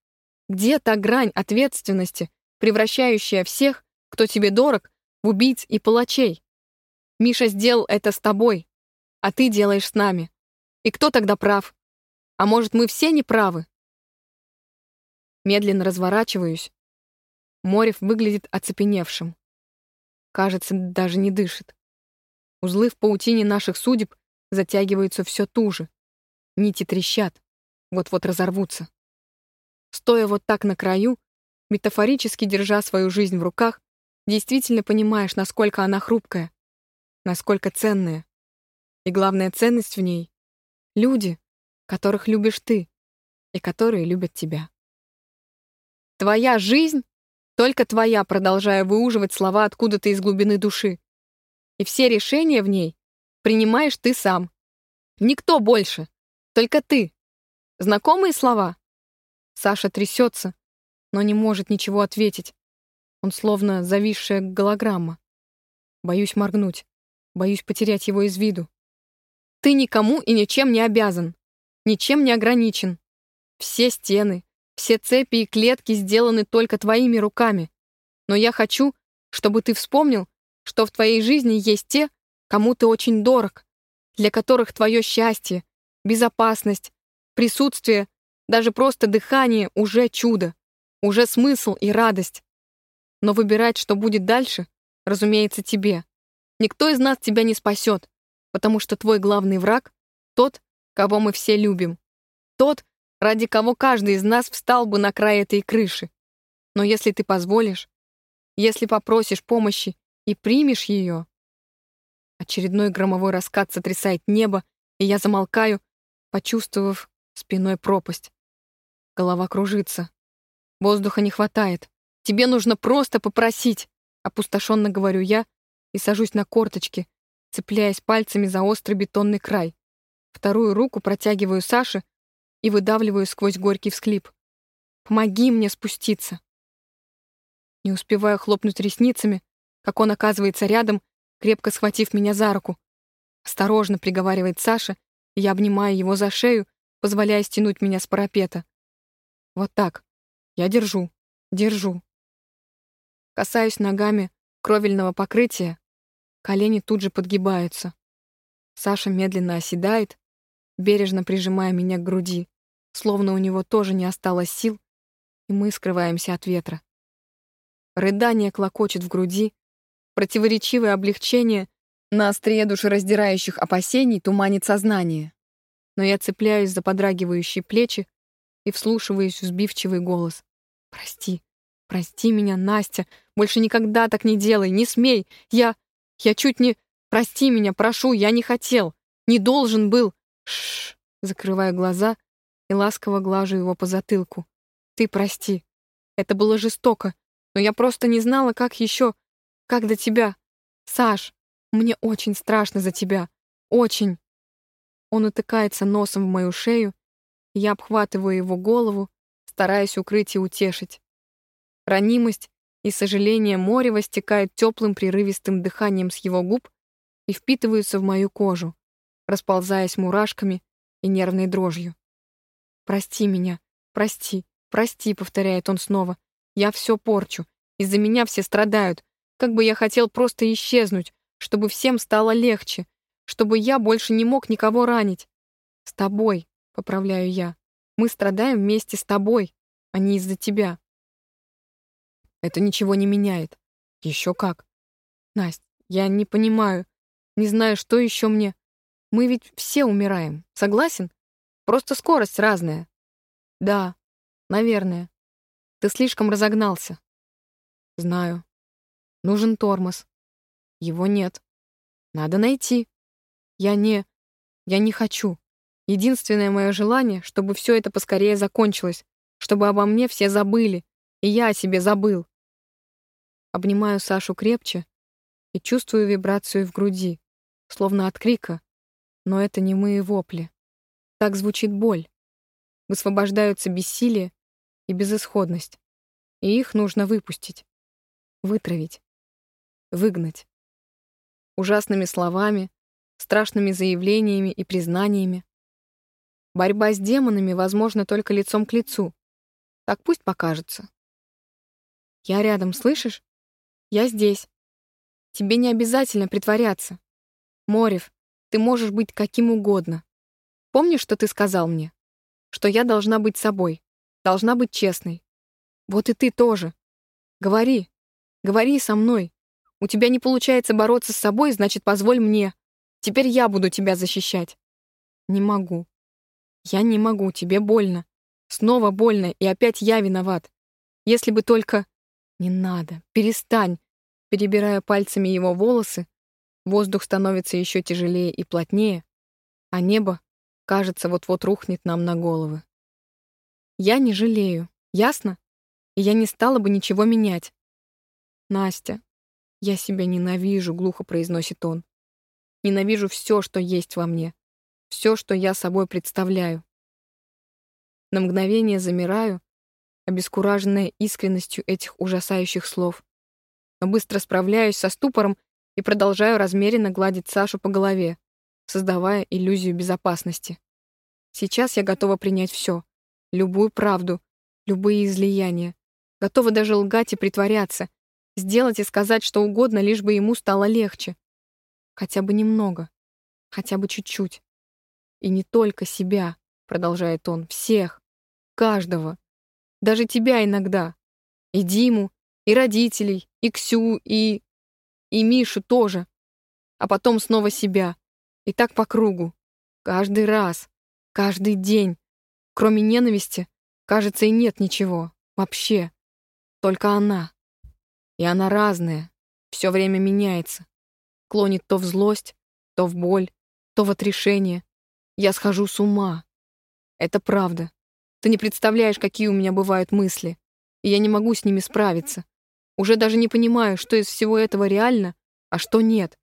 Где та грань ответственности, превращающая всех, кто тебе дорог, в убийц и палачей? Миша сделал это с тобой, а ты делаешь с нами. И кто тогда прав? А может, мы все не правы? Медленно разворачиваюсь. Морев выглядит оцепеневшим. Кажется, даже не дышит. Узлы в паутине наших судеб затягиваются все туже. Нити трещат, вот-вот разорвутся. Стоя вот так на краю, метафорически держа свою жизнь в руках, действительно понимаешь, насколько она хрупкая, насколько ценная. И главная ценность в ней — люди, которых любишь ты и которые любят тебя. Твоя жизнь только твоя, продолжая выуживать слова откуда-то из глубины души. И все решения в ней принимаешь ты сам. Никто больше, только ты. Знакомые слова? Саша трясется, но не может ничего ответить. Он словно зависшая голограмма. Боюсь моргнуть, боюсь потерять его из виду. Ты никому и ничем не обязан, ничем не ограничен. Все стены, все цепи и клетки сделаны только твоими руками. Но я хочу, чтобы ты вспомнил, что в твоей жизни есть те, кому ты очень дорог, для которых твое счастье, безопасность, присутствие, даже просто дыхание уже чудо, уже смысл и радость. Но выбирать, что будет дальше, разумеется, тебе. Никто из нас тебя не спасет, потому что твой главный враг — тот, кого мы все любим. Тот, ради кого каждый из нас встал бы на край этой крыши. Но если ты позволишь, если попросишь помощи и примешь ее... Очередной громовой раскат сотрясает небо, и я замолкаю, почувствовав спиной пропасть. Голова кружится. Воздуха не хватает. Тебе нужно просто попросить, опустошенно говорю я и сажусь на корточки, цепляясь пальцами за острый бетонный край. Вторую руку протягиваю Саше, и выдавливаю сквозь горький всклип. «Помоги мне спуститься!» Не успеваю хлопнуть ресницами, как он оказывается рядом, крепко схватив меня за руку. Осторожно приговаривает Саша, и я обнимаю его за шею, позволяя стянуть меня с парапета. Вот так. Я держу, держу. Касаюсь ногами кровельного покрытия, колени тут же подгибаются. Саша медленно оседает, бережно прижимая меня к груди словно у него тоже не осталось сил, и мы скрываемся от ветра. Рыдание клокочет в груди, противоречивое облегчение на острие душераздирающих опасений туманит сознание. Но я цепляюсь за подрагивающие плечи и вслушиваюсь в сбивчивый голос. «Прости, прости меня, Настя, больше никогда так не делай, не смей, я... я чуть не... Прости меня, прошу, я не хотел, не должен был...» Шш, закрывая глаза и ласково глажу его по затылку. «Ты прости. Это было жестоко, но я просто не знала, как еще... Как до тебя. Саш, мне очень страшно за тебя. Очень». Он утыкается носом в мою шею, я обхватываю его голову, стараясь укрыть и утешить. Ранимость и сожаление Морева стекают теплым прерывистым дыханием с его губ и впитываются в мою кожу, расползаясь мурашками и нервной дрожью. «Прости меня, прости, прости», — повторяет он снова. «Я все порчу. Из-за меня все страдают. Как бы я хотел просто исчезнуть, чтобы всем стало легче, чтобы я больше не мог никого ранить. С тобой, — поправляю я. Мы страдаем вместе с тобой, а не из-за тебя. Это ничего не меняет. Еще как. Настя, я не понимаю, не знаю, что еще мне. Мы ведь все умираем, согласен? Просто скорость разная. Да, наверное. Ты слишком разогнался. Знаю. Нужен тормоз. Его нет. Надо найти. Я не... Я не хочу. Единственное мое желание, чтобы все это поскорее закончилось, чтобы обо мне все забыли, и я о себе забыл. Обнимаю Сашу крепче и чувствую вибрацию в груди, словно от крика, но это не мои вопли. Так звучит боль. Высвобождаются бессилие и безысходность, и их нужно выпустить, вытравить, выгнать. Ужасными словами, страшными заявлениями и признаниями, Борьба с демонами возможна только лицом к лицу. Так пусть покажется. Я рядом, слышишь? Я здесь. Тебе не обязательно притворяться. Морев, ты можешь быть каким угодно. Помнишь, что ты сказал мне? Что я должна быть собой, должна быть честной. Вот и ты тоже. Говори, говори со мной. У тебя не получается бороться с собой, значит, позволь мне. Теперь я буду тебя защищать. Не могу. Я не могу, тебе больно. Снова больно, и опять я виноват. Если бы только... Не надо, перестань. Перебирая пальцами его волосы, воздух становится еще тяжелее и плотнее, а небо, кажется, вот-вот рухнет нам на головы. Я не жалею, ясно? И я не стала бы ничего менять. Настя, я себя ненавижу, глухо произносит он. Ненавижу все, что есть во мне все, что я собой представляю. На мгновение замираю, обескураженная искренностью этих ужасающих слов. Но быстро справляюсь со ступором и продолжаю размеренно гладить Сашу по голове, создавая иллюзию безопасности. Сейчас я готова принять все, любую правду, любые излияния. Готова даже лгать и притворяться, сделать и сказать что угодно, лишь бы ему стало легче. Хотя бы немного, хотя бы чуть-чуть. И не только себя, продолжает он, всех, каждого. Даже тебя иногда. И Диму, и родителей, и Ксю, и... и Мишу тоже. А потом снова себя. И так по кругу. Каждый раз. Каждый день. Кроме ненависти, кажется, и нет ничего. Вообще. Только она. И она разная. Все время меняется. Клонит то в злость, то в боль, то в отрешение, я схожу с ума. Это правда. Ты не представляешь, какие у меня бывают мысли. И я не могу с ними справиться. Уже даже не понимаю, что из всего этого реально, а что нет.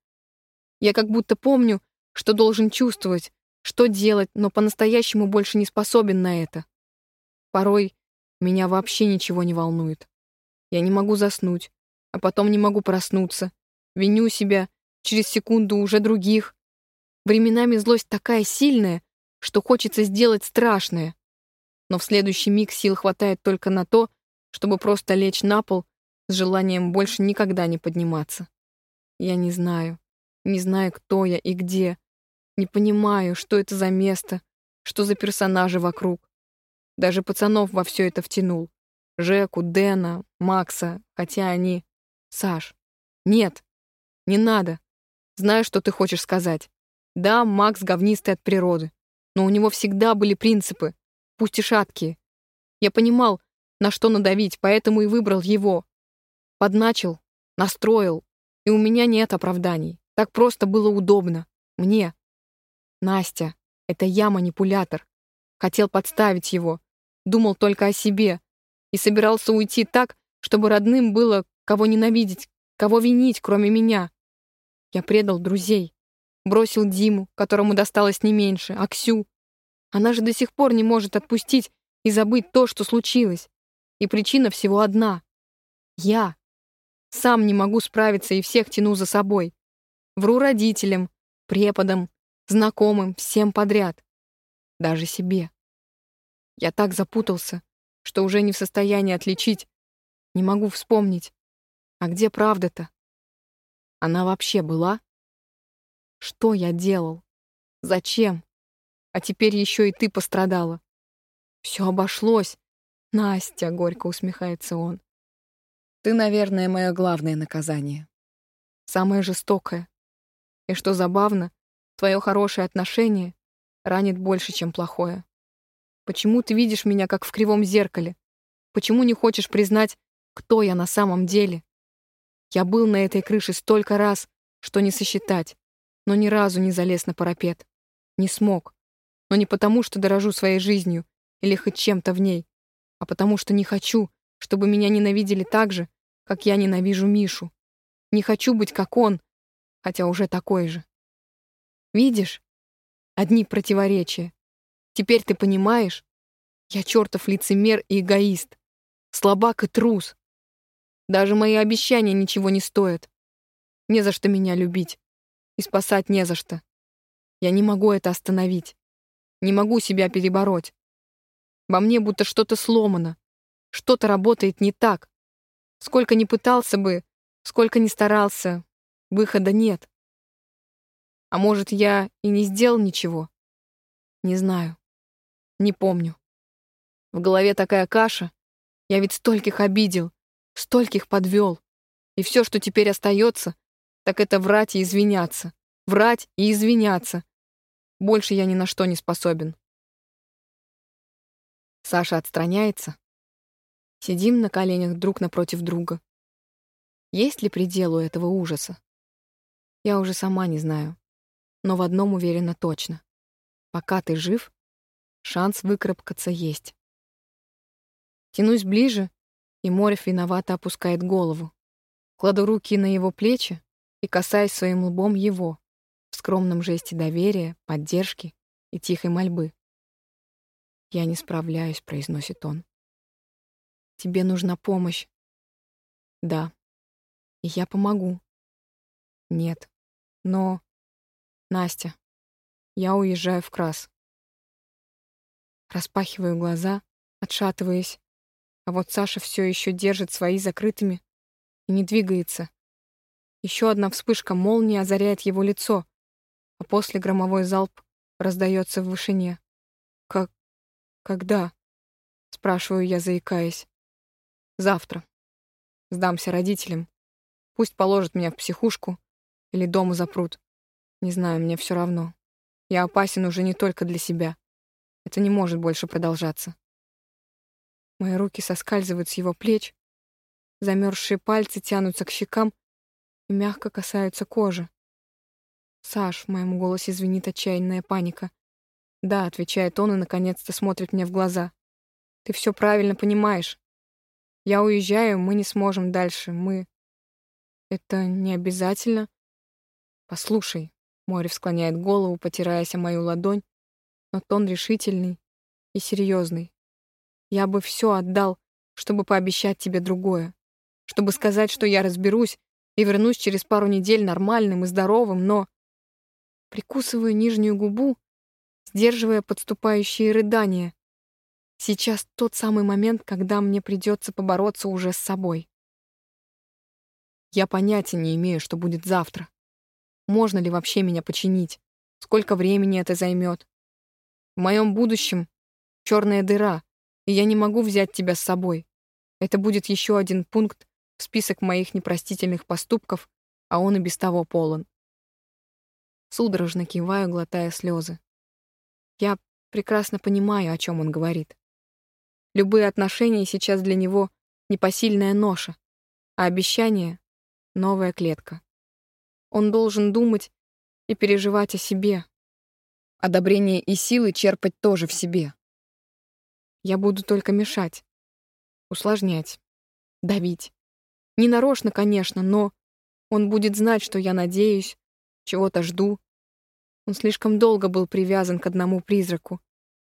Я как будто помню, что должен чувствовать, что делать, но по-настоящему больше не способен на это. Порой меня вообще ничего не волнует. Я не могу заснуть, а потом не могу проснуться. Виню себя, через секунду уже других. Временами злость такая сильная, что хочется сделать страшное. Но в следующий миг сил хватает только на то, чтобы просто лечь на пол с желанием больше никогда не подниматься. Я не знаю. Не знаю, кто я и где. Не понимаю, что это за место, что за персонажи вокруг. Даже пацанов во все это втянул. Жеку, Дэна, Макса, хотя они... Саш, нет, не надо. Знаю, что ты хочешь сказать. Да, Макс говнистый от природы, но у него всегда были принципы, пусть и шаткие. Я понимал, на что надавить, поэтому и выбрал его. Подначил, настроил, и у меня нет оправданий. Так просто было удобно. Мне. Настя, это я манипулятор. Хотел подставить его. Думал только о себе. И собирался уйти так, чтобы родным было кого ненавидеть, кого винить, кроме меня. Я предал друзей. Бросил Диму, которому досталось не меньше, а Ксю. Она же до сих пор не может отпустить и забыть то, что случилось. И причина всего одна. Я. Сам не могу справиться и всех тяну за собой. Вру родителям, преподам, знакомым, всем подряд. Даже себе. Я так запутался, что уже не в состоянии отличить, не могу вспомнить. А где правда-то? Она вообще была? Что я делал? Зачем? А теперь еще и ты пострадала. Все обошлось. Настя, горько усмехается он. Ты, наверное, мое главное наказание. Самое жестокое. И что забавно, твое хорошее отношение ранит больше, чем плохое. Почему ты видишь меня, как в кривом зеркале? Почему не хочешь признать, кто я на самом деле? Я был на этой крыше столько раз, что не сосчитать, но ни разу не залез на парапет. Не смог. Но не потому, что дорожу своей жизнью или хоть чем-то в ней, а потому что не хочу, чтобы меня ненавидели так же, как я ненавижу Мишу. Не хочу быть как он, хотя уже такой же. Видишь? Одни противоречия. Теперь ты понимаешь? Я чертов лицемер и эгоист. Слабак и трус. Даже мои обещания ничего не стоят. Не за что меня любить. И спасать не за что. Я не могу это остановить. Не могу себя перебороть. Во мне будто что-то сломано. Что-то работает не так. Сколько ни пытался бы, сколько ни старался, выхода нет. А может, я и не сделал ничего? Не знаю. Не помню. В голове такая каша. Я ведь стольких обидел, стольких подвел. И все, что теперь остается, так это врать и извиняться. Врать и извиняться. Больше я ни на что не способен. Саша отстраняется. Сидим на коленях друг напротив друга. Есть ли предел у этого ужаса? Я уже сама не знаю. Но в одном уверена точно. Пока ты жив, шанс выкарабкаться есть. Тянусь ближе и Морев виновато опускает голову. Кладу руки на его плечи и касаюсь своим лбом его в скромном жесте доверия, поддержки и тихой мольбы. «Я не справляюсь», — произносит он. «Тебе нужна помощь». «Да». «И я помогу». «Нет». «Но...» «Настя, я уезжаю в Крас». Распахиваю глаза, отшатываясь, а вот Саша все еще держит свои закрытыми и не двигается. Еще одна вспышка молнии озаряет его лицо, а после громовой залп раздается в вышине. «Как... когда?» — спрашиваю я, заикаясь. «Завтра. Сдамся родителям. Пусть положат меня в психушку или дома запрут. Не знаю, мне все равно. Я опасен уже не только для себя. Это не может больше продолжаться. Мои руки соскальзывают с его плеч, замерзшие пальцы тянутся к щекам и мягко касаются кожи. «Саш», — в моем голосе звенит отчаянная паника. «Да», — отвечает он и наконец-то смотрит мне в глаза. «Ты все правильно понимаешь. Я уезжаю, мы не сможем дальше, мы...» «Это не обязательно...» «Послушай», — Морев склоняет голову, потираясь о мою ладонь, но тон решительный и серьезный. Я бы все отдал, чтобы пообещать тебе другое. Чтобы сказать, что я разберусь и вернусь через пару недель нормальным и здоровым, но... Прикусываю нижнюю губу, сдерживая подступающие рыдания. Сейчас тот самый момент, когда мне придется побороться уже с собой. Я понятия не имею, что будет завтра. Можно ли вообще меня починить? Сколько времени это займет? В моем будущем черная дыра, и я не могу взять тебя с собой. Это будет еще один пункт в список моих непростительных поступков, а он и без того полон. Судорожно киваю, глотая слезы. Я прекрасно понимаю, о чем он говорит. Любые отношения сейчас для него непосильная ноша, а обещание — новая клетка. Он должен думать и переживать о себе. Одобрение и силы черпать тоже в себе. Я буду только мешать, усложнять, давить. Не нарочно, конечно, но он будет знать, что я надеюсь, чего-то жду. Он слишком долго был привязан к одному призраку,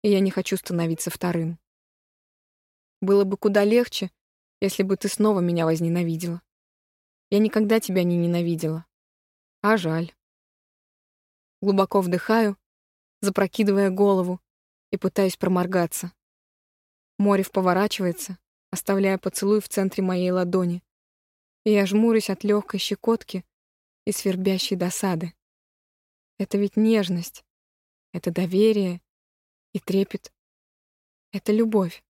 и я не хочу становиться вторым. Было бы куда легче, если бы ты снова меня возненавидела. Я никогда тебя не ненавидела. А жаль. Глубоко вдыхаю, запрокидывая голову и пытаюсь проморгаться. Морев поворачивается, оставляя поцелуй в центре моей ладони. И я жмурюсь от легкой щекотки и свербящей досады. Это ведь нежность, это доверие и трепет. Это любовь.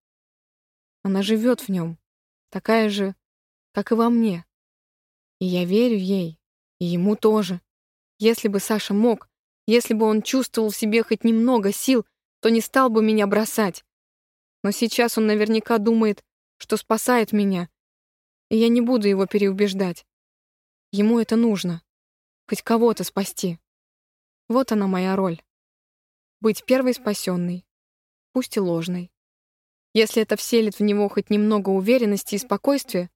Она живет в нем, такая же, как и во мне. И я верю ей, и ему тоже. Если бы Саша мог, если бы он чувствовал в себе хоть немного сил, то не стал бы меня бросать. Но сейчас он наверняка думает, что спасает меня, и я не буду его переубеждать. Ему это нужно. Хоть кого-то спасти. Вот она моя роль. Быть первой спасенной, пусть и ложной. Если это вселит в него хоть немного уверенности и спокойствия,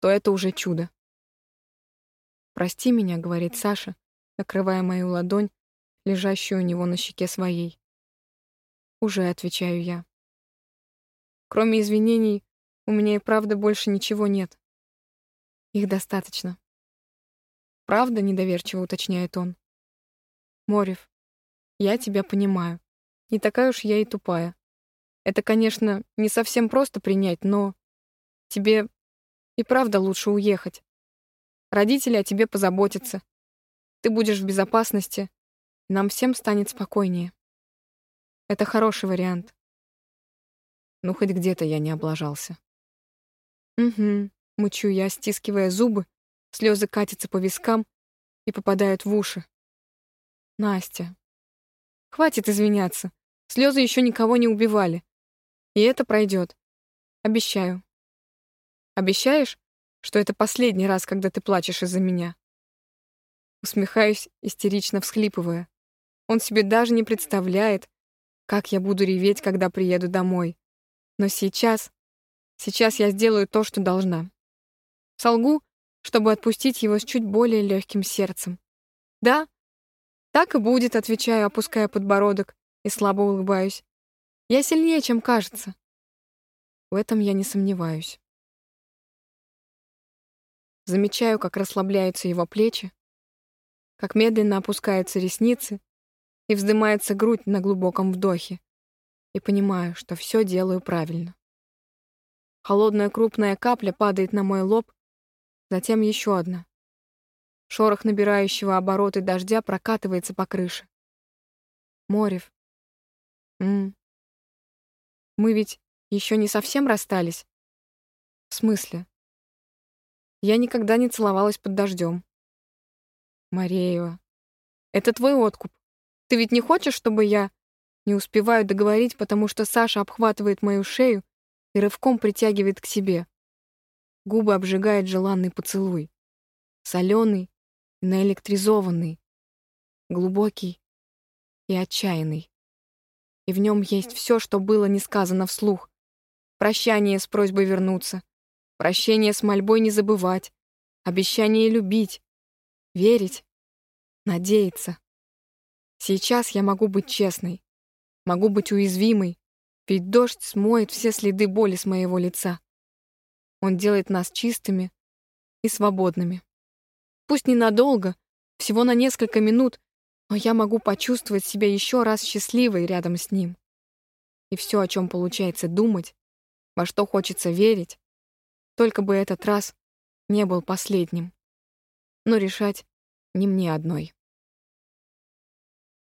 то это уже чудо. «Прости меня», — говорит Саша, накрывая мою ладонь, лежащую у него на щеке своей. «Уже», — отвечаю я. Кроме извинений, у меня и правда больше ничего нет. Их достаточно. «Правда?» — недоверчиво уточняет он. «Морев, я тебя понимаю. Не такая уж я и тупая. Это, конечно, не совсем просто принять, но тебе и правда лучше уехать. Родители о тебе позаботятся. Ты будешь в безопасности, нам всем станет спокойнее. Это хороший вариант. Ну, хоть где-то я не облажался. Угу, мучу я, стискивая зубы, слезы катятся по вискам и попадают в уши. Настя. Хватит извиняться. Слезы еще никого не убивали. И это пройдет. Обещаю. Обещаешь, что это последний раз, когда ты плачешь из-за меня? Усмехаюсь, истерично всхлипывая. Он себе даже не представляет, как я буду реветь, когда приеду домой. Но сейчас... Сейчас я сделаю то, что должна. Солгу, чтобы отпустить его с чуть более легким сердцем. Да, так и будет, отвечаю, опуская подбородок и слабо улыбаюсь. Я сильнее, чем кажется. В этом я не сомневаюсь. Замечаю, как расслабляются его плечи, как медленно опускаются ресницы и вздымается грудь на глубоком вдохе, и понимаю, что все делаю правильно. Холодная крупная капля падает на мой лоб, затем еще одна. Шорох набирающего обороты дождя прокатывается по крыше. Морев. М, мы ведь еще не совсем расстались. В смысле? Я никогда не целовалась под дождем. Мареева. Это твой откуп. Ты ведь не хочешь, чтобы я... Не успеваю договорить, потому что Саша обхватывает мою шею и рывком притягивает к себе. Губы обжигает желанный поцелуй. Соленый наэлектризованный. Глубокий и отчаянный и в нем есть все, что было не сказано вслух. Прощание с просьбой вернуться, прощение с мольбой не забывать, обещание любить, верить, надеяться. Сейчас я могу быть честной, могу быть уязвимой, ведь дождь смоет все следы боли с моего лица. Он делает нас чистыми и свободными. Пусть ненадолго, всего на несколько минут, но я могу почувствовать себя еще раз счастливой рядом с ним. И все, о чем получается думать, во что хочется верить, только бы этот раз не был последним. Но решать не мне одной.